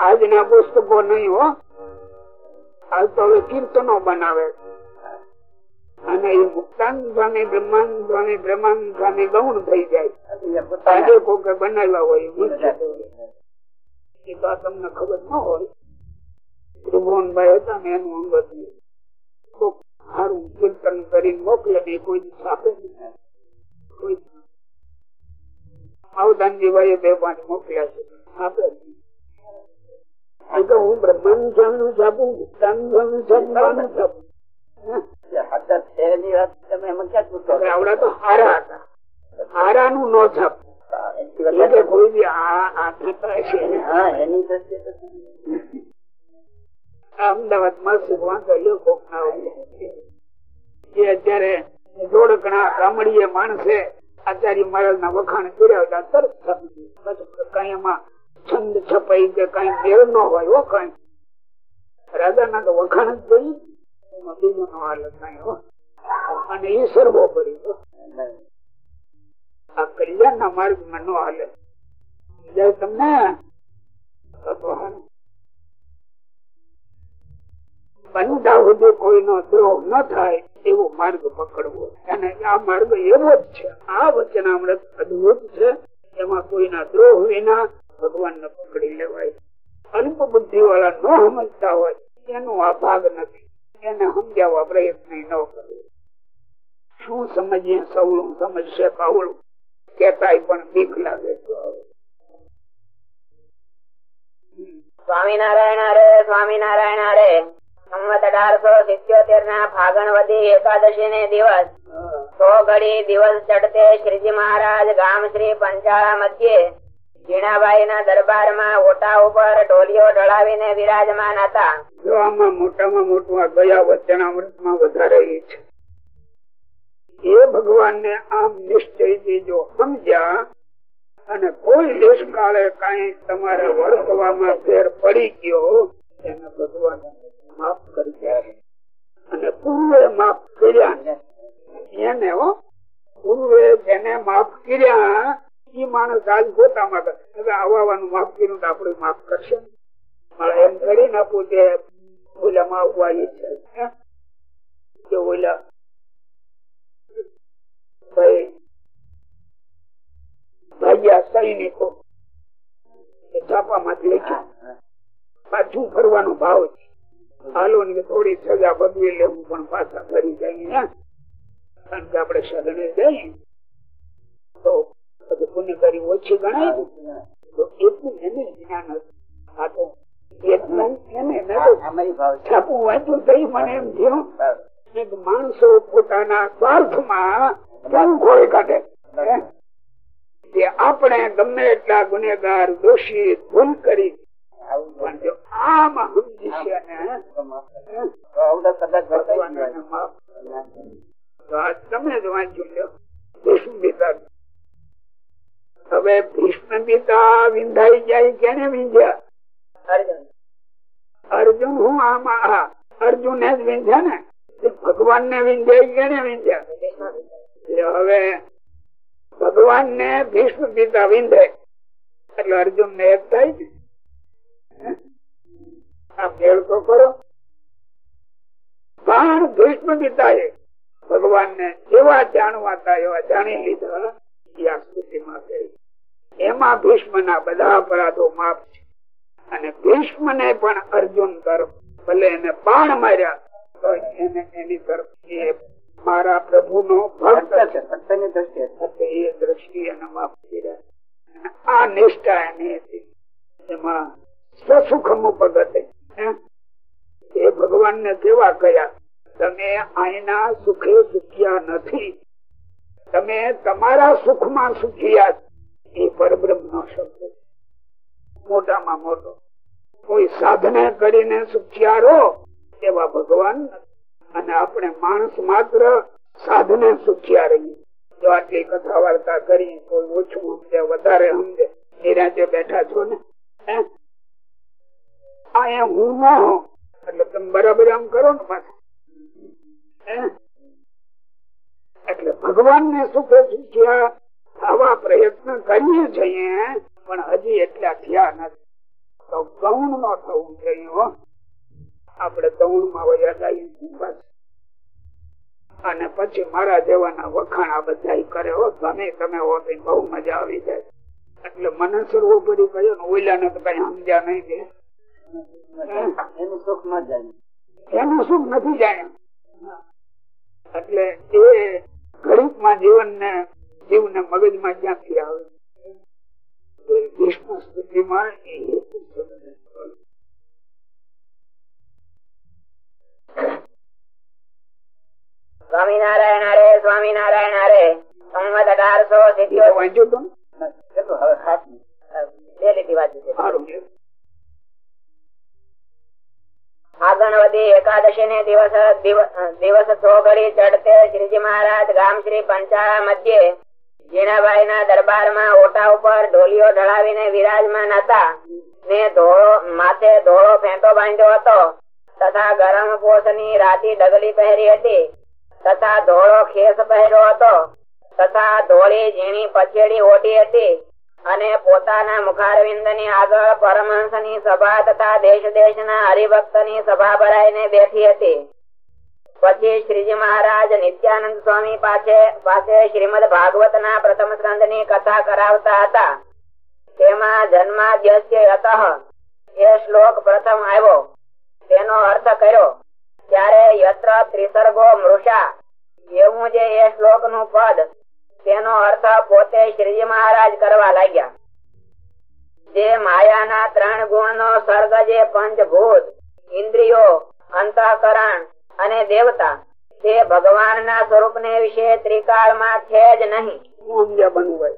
C: આજના પુસ્તકો નહીં હો. આજ તો હવે કીર્તનો બનાવે અને એ મુક્તાન સ્વામી બ્રહ્માંડ સ્વામી બ્રહ્માંડ સ્વામી ગૌણ થઈ જાય આજે કોકે બનાવ્યા હોય, એ તો તમને ખબર ન હોય ત્રિભુવનભાઈ હતા ને એનું અંગત. સારું કીર્તન કરીને મોકલે ને કોઈ આપે. કોઈ આવદાનજીભાઈએ બે પાંચ મોકલ્યા છે છાપે નહીં. આ તો હું બ્રહ્માંડ સ્વામીનું છાપું મુક્તાન સ્વામીનું છાપું છાપું આવડા તો હારા હતા. હારાનું નો છાપ. એટલે કોઈ બી આ આ થતા હશે. અમદાવાદમાં સુખવાન થયો કોક ના. એ અત્યારે જોડકણા કામડીએ માણસે આચાર્ય મહારાજ ના વખાણ કર્યા હતા. તરત કઈ એમાં છંદ છપાઈ કે કઈ મેળ ન હોય, હો કઈ. રાજા ના તો વખાણ જ જોઈ. એમાં નો હાલ નહીં, હો. અને એ સર્વોપરી. આ કલ્યાણ ના માર્ગમાં નો હાલે. સમજાય તમને? બનતા સુધી કોઈનો દ્રોહ ન થાય એવો માર્ગ પકડવો. અને આ માર્ગ એવો જ છે. આ વચનામૃત અદભુત છે. એમાં કોઈના દ્રોહ વિના ભગવાન ને પકડી લેવાય. અલ્પ બુદ્ધિ વાળા ન સમજતા હોય એનો આ ભાગ નથી. એને સમજાવવા પ્રયત્ન ન કરે. શું સમજીએ સવળું સમજશે કાવળું કેતાય પણ બીક લાગે.
B: સ્વામિનારાયણ હરે સ્વામિનારાયણ હરે. સંવત અઢારસો સિત્યોતેર ના ફાગણવદી એકાદશી ને દિવસ. સો ઘડી દિવસ ચડતે શ્રીજી મહારાજ ગામ શ્રી પંચાળા મધ્યે જીણાબાઈ ના દરબારમાં ઓટા ઉપર ઢોલિયો ઢળાવીને વિરાજમાન હતા.
C: આમાં મોટામાં મોટું આ ગયા વચનામૃતમાં વધારે છે. એ ભગવાન ને આમ નિશ્ચયથી જો સમજ્યા અને કોઈ દેશ કાળે કઈ તમારે વર્તવામાં ફેર પડી ગયો એને ભગવાન માફ કરી દે. અને પૂર્વે માફ કર્યા. એને પૂર્વે જેને માફ કર્યા એ માણસ આજ પોતામાં માટે હવે આવવાનું માફ કર્યું તો આપડે માફ કરશે. મારે એમ કરી આપું કે ઓલામાં આવવા ઈચ્છે કે ઓલા ભાઈ ભાગ્યા સૈનિકો છાપામાંથી પાછું ફરવાનો ભાવ છે. હાલો થોડી સજા બદલી લેવું, પણ પાછા ફરી જાય કારણ કે આપણે શરણે જઈએ. તો પછી પુણ્યકારી ઓછી ગણાય તો એટલું એને જ્ઞાન હતું આ તો માણસો પોતાના સ્વાર્થમાં કેવું ખોળી કાઢે કે આપણે ગમે એટલા ગુનેગાર દોષી ભૂલ કરી આમાં સમજી છે તમે જ વાંચી લો પિતા હવે ભીષ્મ પિતા વિંધાઈ જાય કેને વિંધ્યા?
B: અર્જુન.
C: હું આમાં અર્જુન ને જ વિંધ્યા ને? ભગવાન ને વિંધ્યા કેને વિંધ્યા? હવે ભગવાન ને ભીષ્મ પિતા વિંધે. એટલે અર્જુન ને એક થાય ને? આ મેળ તો કરો પણ ભીષ્મ પિતા ભગવાન ને એવા જાણવા હતા એવા જાણી લીધા. એ એમાં ભીષ્મ ના બધા અપરાધો માફ છે. અને ભીષ્મ ને પણ અર્જુન તરફ ભલે એને બાણ માર્યા તો એને એની તરફ એ મારા પ્રભુ નો ભક્ત છે.
E: છે ભક્તની દ્રષ્ટિએ.
C: એ દ્રષ્ટિ એને માફ કર્યા. આ નિષ્ઠા એની હતી. એમાં સ્વસુખ મુપગત એ ભગવાન ને કેવા કયા? તમે અહીંના સુખે સુખ્યા નથી. તમે તમારા સુખમાં સુખિયા એ પરબ્રહ્મ નો શબ્દ. મોટામાં મોટો. કોઈ સાધને કરીને સુખિયારો એવા ભગવાન અને આપણે માણસ માત્ર સાધને સુખ્યા રહીએ. જો આટલી કથા વાર્તા કરી કોઈ ઓછું સમજે, વધારે સમજે નિરાજે બેઠા છો ને? અહીંયા હું ન એટલે તમે બરાબર આમ કરો ને પાછું? એટલે ભગવાન ને સુખે સુખ્યા આવા પ્રયત્ન કરીએ છીએ પણ હજી એટલા થયા નથી. તો ગૌણ નો થવું જોઈએ આપડે ગૌણમાં વયા જઈએ અને પછી મારા જેવાના વખાણ આ બધા કરે હો. તમે તમે હો તો બહુ મજા આવી જાય. એટલે મને સર્વોપરી ગયો ને ઓઈલા તો કઈ સમજ્યા નહીં કે.
E: એનું સુખ ન જાય.
C: એનું સુખ નથી જાણ્યું. એટલે એ ઘડીકમાં જીવન ને જીવ ને મગજમાં ક્યાંથી આવે.
B: સ્વામિનારાયણ હરે સ્વામિનારાયણ હરે. સંવત અઢારસો સિત્યોતેર.
C: વાંચ્યું હતું
B: બે લીટી વાંચ્યું છે.
C: સારું
B: એકાદશી ને દિવસ દિવસ થોગડી ચડતે શ્રીજી મહારાજ ગામ શ્રી પંચાળા મધ્યે જીણાભાઈ ના દરબારમાં ઓટા ઉપર ઢોલીઓ ઢળાવીને વિરાજમાન હતા. ને ધોળો, માથે ધોળો ફેંટો બાંધ્યો હતો. તથા ગરમ પોષની રાતી ડગલી પહેરી હતી. તથા ધોળો ખેસ પહેર્યો હતો. તથા ધોળી ઝીણી પછેડી ઓઢી હતી. અને પોતાના મુખારવિંદની આગળ પરમહંસની સભા તથા દેશ દેશ ના હરિભક્તની સભા ભરાઈને બેઠી હતી. પછી શ્રીજી મહારાજ નિત્યાનંદ સ્વામી પાસે પાસે શ્રીમદ ભાગવત ના પ્રથમ સ્કંદની કથા કરાવતા હતા. તેમાં જન્માદ્યસ્ય યતઃ, એ શ્લોક પ્રથમ આવ્યો. તેનો અર્થ કર્યો ત્યારે યત્ર ત્રિસર્ગો મૃષા, એવું જે એ શ્લોકનું પદ તેનો અર્થ પોતે શ્રીજી મહારાજ કરવા લાગ્યા. જે માયાના ત્રણ ગુણ નો સર્ગ જે પંચભૂત ઇન્દ્રિયો અંતઃકરણ અને દેવતા તે ભગવાન ના સ્વરૂપ ને વિશે ત્રિકાળમાં છે જ નહીં.
C: બનવું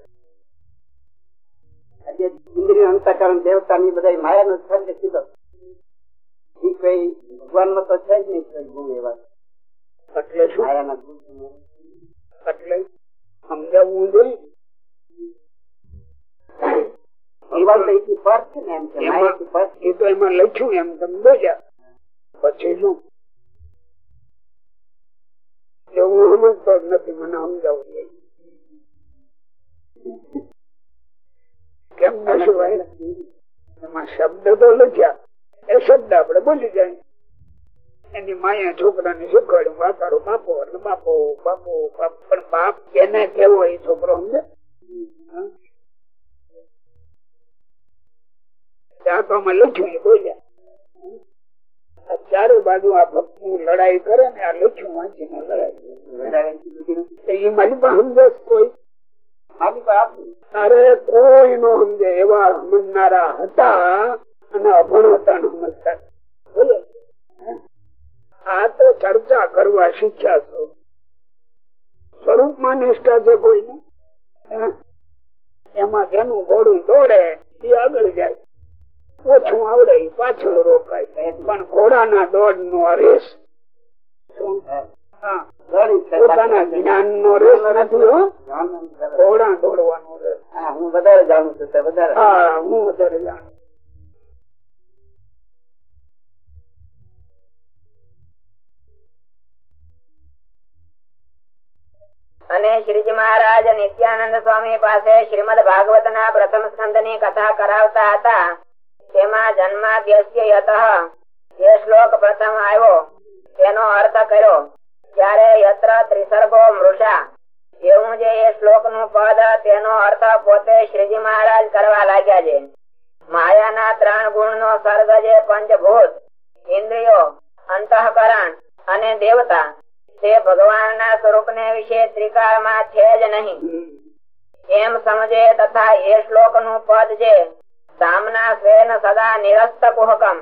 E: ઇન્દ્રિય અંતકરણ દેવતા ની બધા માયા નો છંદ કીધો કઈ ભગવાનમાં તો છે જ નહીં ગુણ એવા.
C: એટલે માયા
E: ના ગુણ
C: એટલે? સમજાવવું જોઈએ લખ્યું એમ તમે બોલ્યા. પછી શું? એવું સમજતો જ નથી મને સમજાવું કેમ નશું એમાં શબ્દ તો લખ્યા. એ શબ્દ આપડે બોલી જાય. એની માયા છોકરા ને શીખવાડ્યું વાતારો બાપો એટલે બાપો બાપો પણ બાપ એને કેવો એ છોકરો લડાઈ કરે ને આ લખ્યું લડાઈ
E: નથી.
C: તો એ મારી પાસે સમજે કોઈ. અરે નો સમજે, એવા સમજનારા હતા અને અભણ હતા સમજતા. બોલો. આ તો ચર્ચા કરવા શીખ્યા છો. સ્વરૂપમાં નિષ્ઠા છે કોઈ હે? એમાં જેનું ઘોડું દોડે એ આગળ જાય. ઓછું આવડે પાછળ રોકાય. પણ ઘોડાના દોડ નો રેસ. પોતાના જ્ઞાન નો રેસ નથી ઘોડા દોડવાનો રેસ.
E: હા, હું વધારે જાણું છું વધારે.
C: હા હું વધારે જાણું
B: અને શ્રીજી મહારાજ નિત્યાનંદ સ્વામી પાસે શ્રીમદ ભાગવત ના પ્રથમ સ્કંદની કથા કરાવતા હતા. તેમાં જન્માદ્યસ્ય જે શ્લોક પ્રથમ આવ્યો, તેનો અર્થ કર્યો ત્યારે યત્ર ત્રિસર્ગો મૃષા. એવું જે એ શ્લોકનું પદ, તેનો અર્થ પોતે શ્રીજી મહારાજ કરવા લાગ્યા છે. માયાના ત્રણ ગુણ નો સર્ગ જે પંચભૂત, ઇન્દ્રિયો, અંતઃકરણ અને દેવતા તે ભગવાન ના સ્વરૂપ ને વિશે ત્રિકાળમાં છે જ નહીં. એમ સમજે તથા એ શ્લોકનું પદ છે, ધામના સ્વેન સદા નિરસ્ત કુહકમ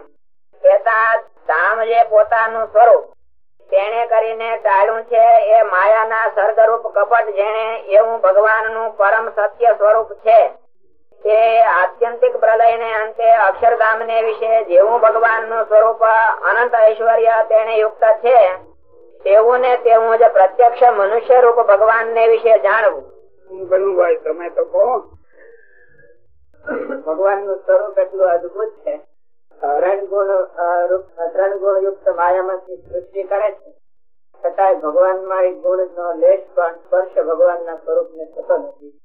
B: કેતા ધામ જે પોતાનું સ્વરૂપ તેને કરીને ટાળ્યું છે, એ માયાના સર્ગરૂપ કપટ જેણે એવું ભગવાનનું પરમ સત્ય સ્વરૂપ છે. તે આત્યંતિક પ્રલય ને અંતે અક્ષરધામ ને વિશે જેવું ભગવાનનું સ્વરૂપ અનંત ઐશ્વર્ય તેને યુક્ત છે. ને તેવું જ પ્રત્યક્ષ મનુષ્ય રૂપ ભગવાન ને વિશે જાણવું.
C: બનુભાઈ તમે તો કહો.
E: ભગવાનનું સ્વરૂપ એટલું અદભુત છે. ત્રણ નો ના ને થતો નથી.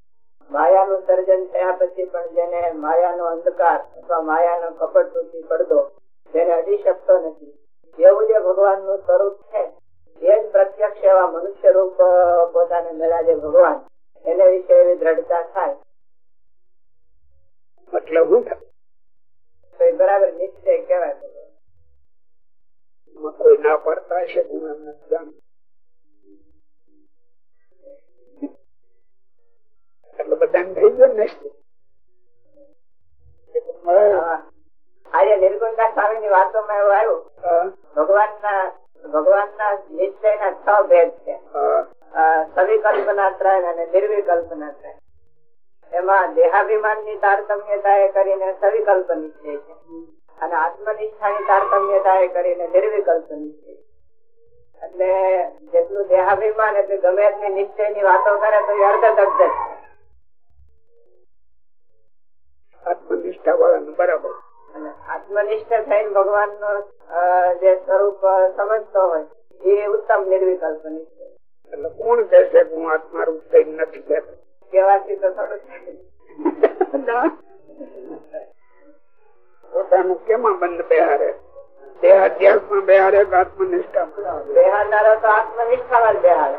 E: માયાનું સર્જન થયા પછી પણ જેને માયાનો અંધકાર અથવા માયાનો કપટ રૂપી પડદો, તેને અડી શકતો નથી. એવું જે ભગવાનનું સ્વરૂપ છે એ જ પ્રત્યક્ષ એવા મનુષ્ય રૂપ પોતાને મળ્યા છે ભગવાન. એને વિશે એવી દ્રઢતા થાય.
C: મતલબ હું
E: તો એ બરાબર નિશ્ચય કહેવાય ભગવાન.
C: ના પડતા. એટલે બધાને થઈ ગયો ને
E: આજે નિર્ગુણદાસ સ્વામી ની વાતોમાં એવું આવ્યું.
C: હા,
E: ભગવાનના નિશ્ચય ના છ ભેદ છે. સવિકલ્પના ત્રણ અને નિર્વિકલ્પના ત્રણ એમાં દેહાભિમાનની તારતમ્યતા એ કરીને સવિકલ્પ નિશ્ચય છે. અને આત્મનિષ્ઠાની તારતમ્યતા એ કરીને નિર્વિકલ્પ નિશ્ચય છે. એટલે જેટલું દેહાભિમાન એટલે ગમે એટલી નિશ્ચયની વાતો કરે તો એ અર્ધદગ્ધ છે.
C: આત્મનિષ્ઠા વાળાનું બરાબર.
E: આત્મનિષ્ઠ થઈને ભગવાન નો જે સ્વરૂપ સમજતો હોય એ ઉત્તમ નિર્વિકલ્પ
C: એટલે કોણ કે છે હું આત્મા રૂપ થઈ નથી કહેતો?
E: કેવાથી તો થોડું
C: પોતાનું કેમાં બંધ બેહારે? દેહાધ્યાસમાં બેહારે કે આત્મનિષ્ઠામાં?
E: બેહારનારો તો આત્મનિષ્ઠામાં જ
C: બેહારે.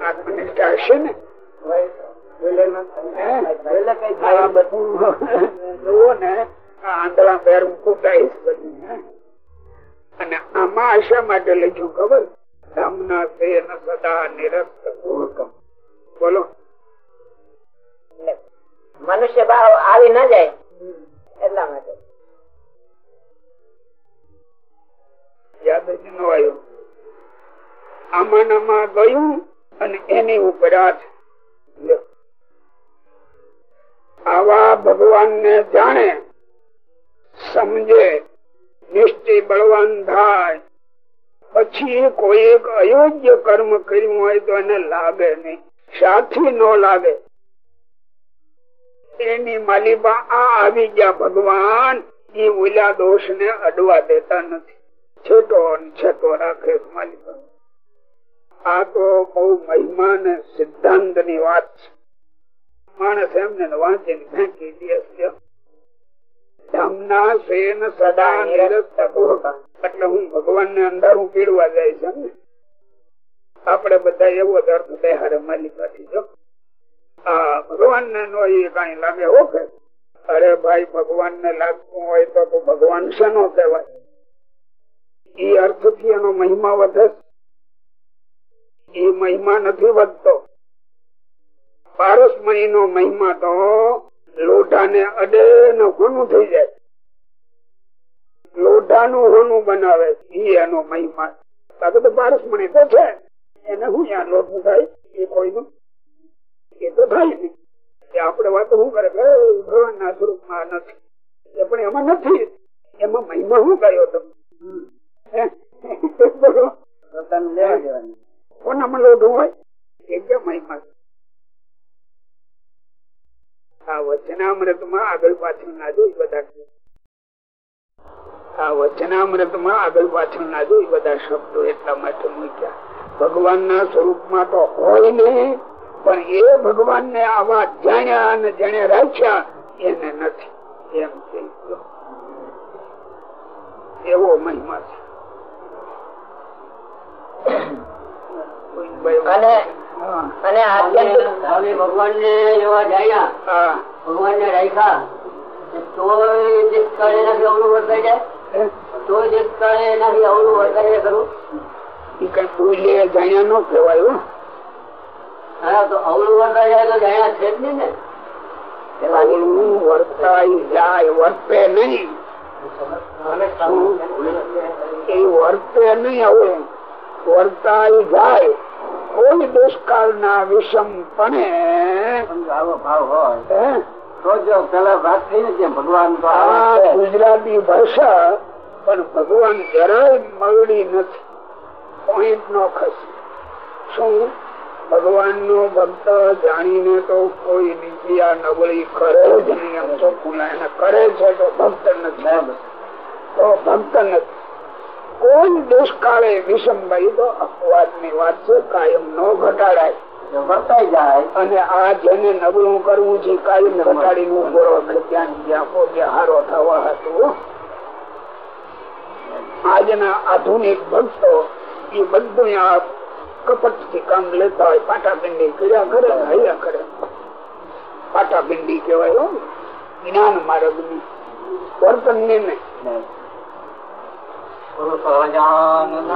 C: આત્મનિષ્ઠા હશે ને? જુઓ ને. આંધળા પેર કુટાઈશ બધું હે. અને આમાં આશા માટે લખ્યું ખબર? ધમના સેન સદા નિરસ્ત ગુણકમ બોલો.
B: મનુષ્ય ભાવ આવી ના જાય. એટલા માટે.
C: યાદ જ ન આવ્યું આમાં ગયું અને એની ઉપર લ્યો. આવા ભગવાન ને જાણે સમજે, નિશ્ચય બળવાન થાય. પછી કોઈ એક અયોગ્ય કર્મ કર્યું હોય તો એને લાગે નહીં, સાથી ન લાગે. એની માલિકા આ આવી ગયા ભગવાન, એ ઓલા દોષ ને અડવા દેતા નથી. છેટો છેટો રાખે માલિકા આ તો બહુ મહિમા સિદ્ધાંતની વાત છે. માણસ એમને વાંચીને ફેંકી દે છે ધામના સેન એટલે હું ભગવાન ને અંદર ઉકેડવા જાય છે આપડે બધા એવો અર્થ બેહારે માલિકાથી જો. આ ભગવાન ને નો એ કઈ લાગે ઓકે અરે ભાઈ ભગવાન ને લાગતું હોય તો તો ભગવાન શેનો કહેવાય? એ અર્થથી એનો મહિમા વધે એ મહિમા નથી વધતો. પારસમણી નો મહિમા તો લોઢા ને અડે ને હોનું થઈ જાય. લોઢા નું હોનું બનાવે એ એનો મહિમા બાકી તો પારસમણી તો છે. એને હું યા લોટું થાય? એ કોઈનું? એ તો થાય નહીં. આપડે વાત શું કરે ભગવાન ના સ્વરૂપમાં નથી. એ પણ એમાં નથી. એમાં મહિમા શું કયો તમે?
E: પોતાનું લેવા દેવાનું.
C: કોનામાં લોઢું હોય? એ કે મહિમા આ વચનામૃતમાં આગળ પાછળ ના જોઈ બધા. આ વચનામૃતમાં આગળ પાછળ ના જોઈ બધા શબ્દો એટલા માટે મૂક્યા. ભગવાન ના સ્વરૂપમાં તો હોય નહીં, પણ એ ભગવાન ને આવા જાણ્યા અને જેને રાખ્યા એને નથી. એમ કહી. એવો મહિમા છે.
B: અને
D: ભગવાન ને એવા
C: જાય.
D: ભગવાન ને રાખ્યા. તો જે સ્થળે નથી અવળું વર્તાઈ જાય તો જે સ્થળે નથી અવળું વર્તાઈ ખરું?
C: કઈ જાણ્યા ન કહેવાય હા.
D: તો અવળું વર્તાઈ જાય તો જાણ્યા છે જ નહીં ને.
C: ઓલું વર્તાઈ જાય વર્તે નહીં. એ વર્તે નહીં હવે. વર્તાઈ જાય. કોઈ દુષ્કાળ ના વિષમ
E: પણ. ભાવ હોય.
C: આ. ગુજરાતી ભાષા પણ ભગવાન જરાય મળી નથી. પોઈન્ટ નો ખસી. શું? ભગવાન નો ભક્ત જાણીને તો કોઈ નીતિયા નબળી કરે જ નહીં. એમ તો એને કરે છે તો ભક્ત નથી. તો ભક્ત નથી. કોઈ દુષ્કાળે વિષમભાઈ તો અપવાદની વાત છે કાયમ નો ઘટાડાય.
E: વર્તાઈ જાય.
C: અને આ જેને નબળું કરવું છે કાયમ ઘટાડી નું બોલો ત્યાં જ્યાં પોતે હારો થવા હતું. આજના આધુનિક ભક્તો એ બધું આ કપટથી કામ લેતા હોય પાટાપિંડી કર્યા કરે હૈયા કરે. પાટાપિંડી કહેવાય હો. જ્ઞાન માર્ગની. વર્તન ને. નહીં
E: ગુરુ સહજાનંદ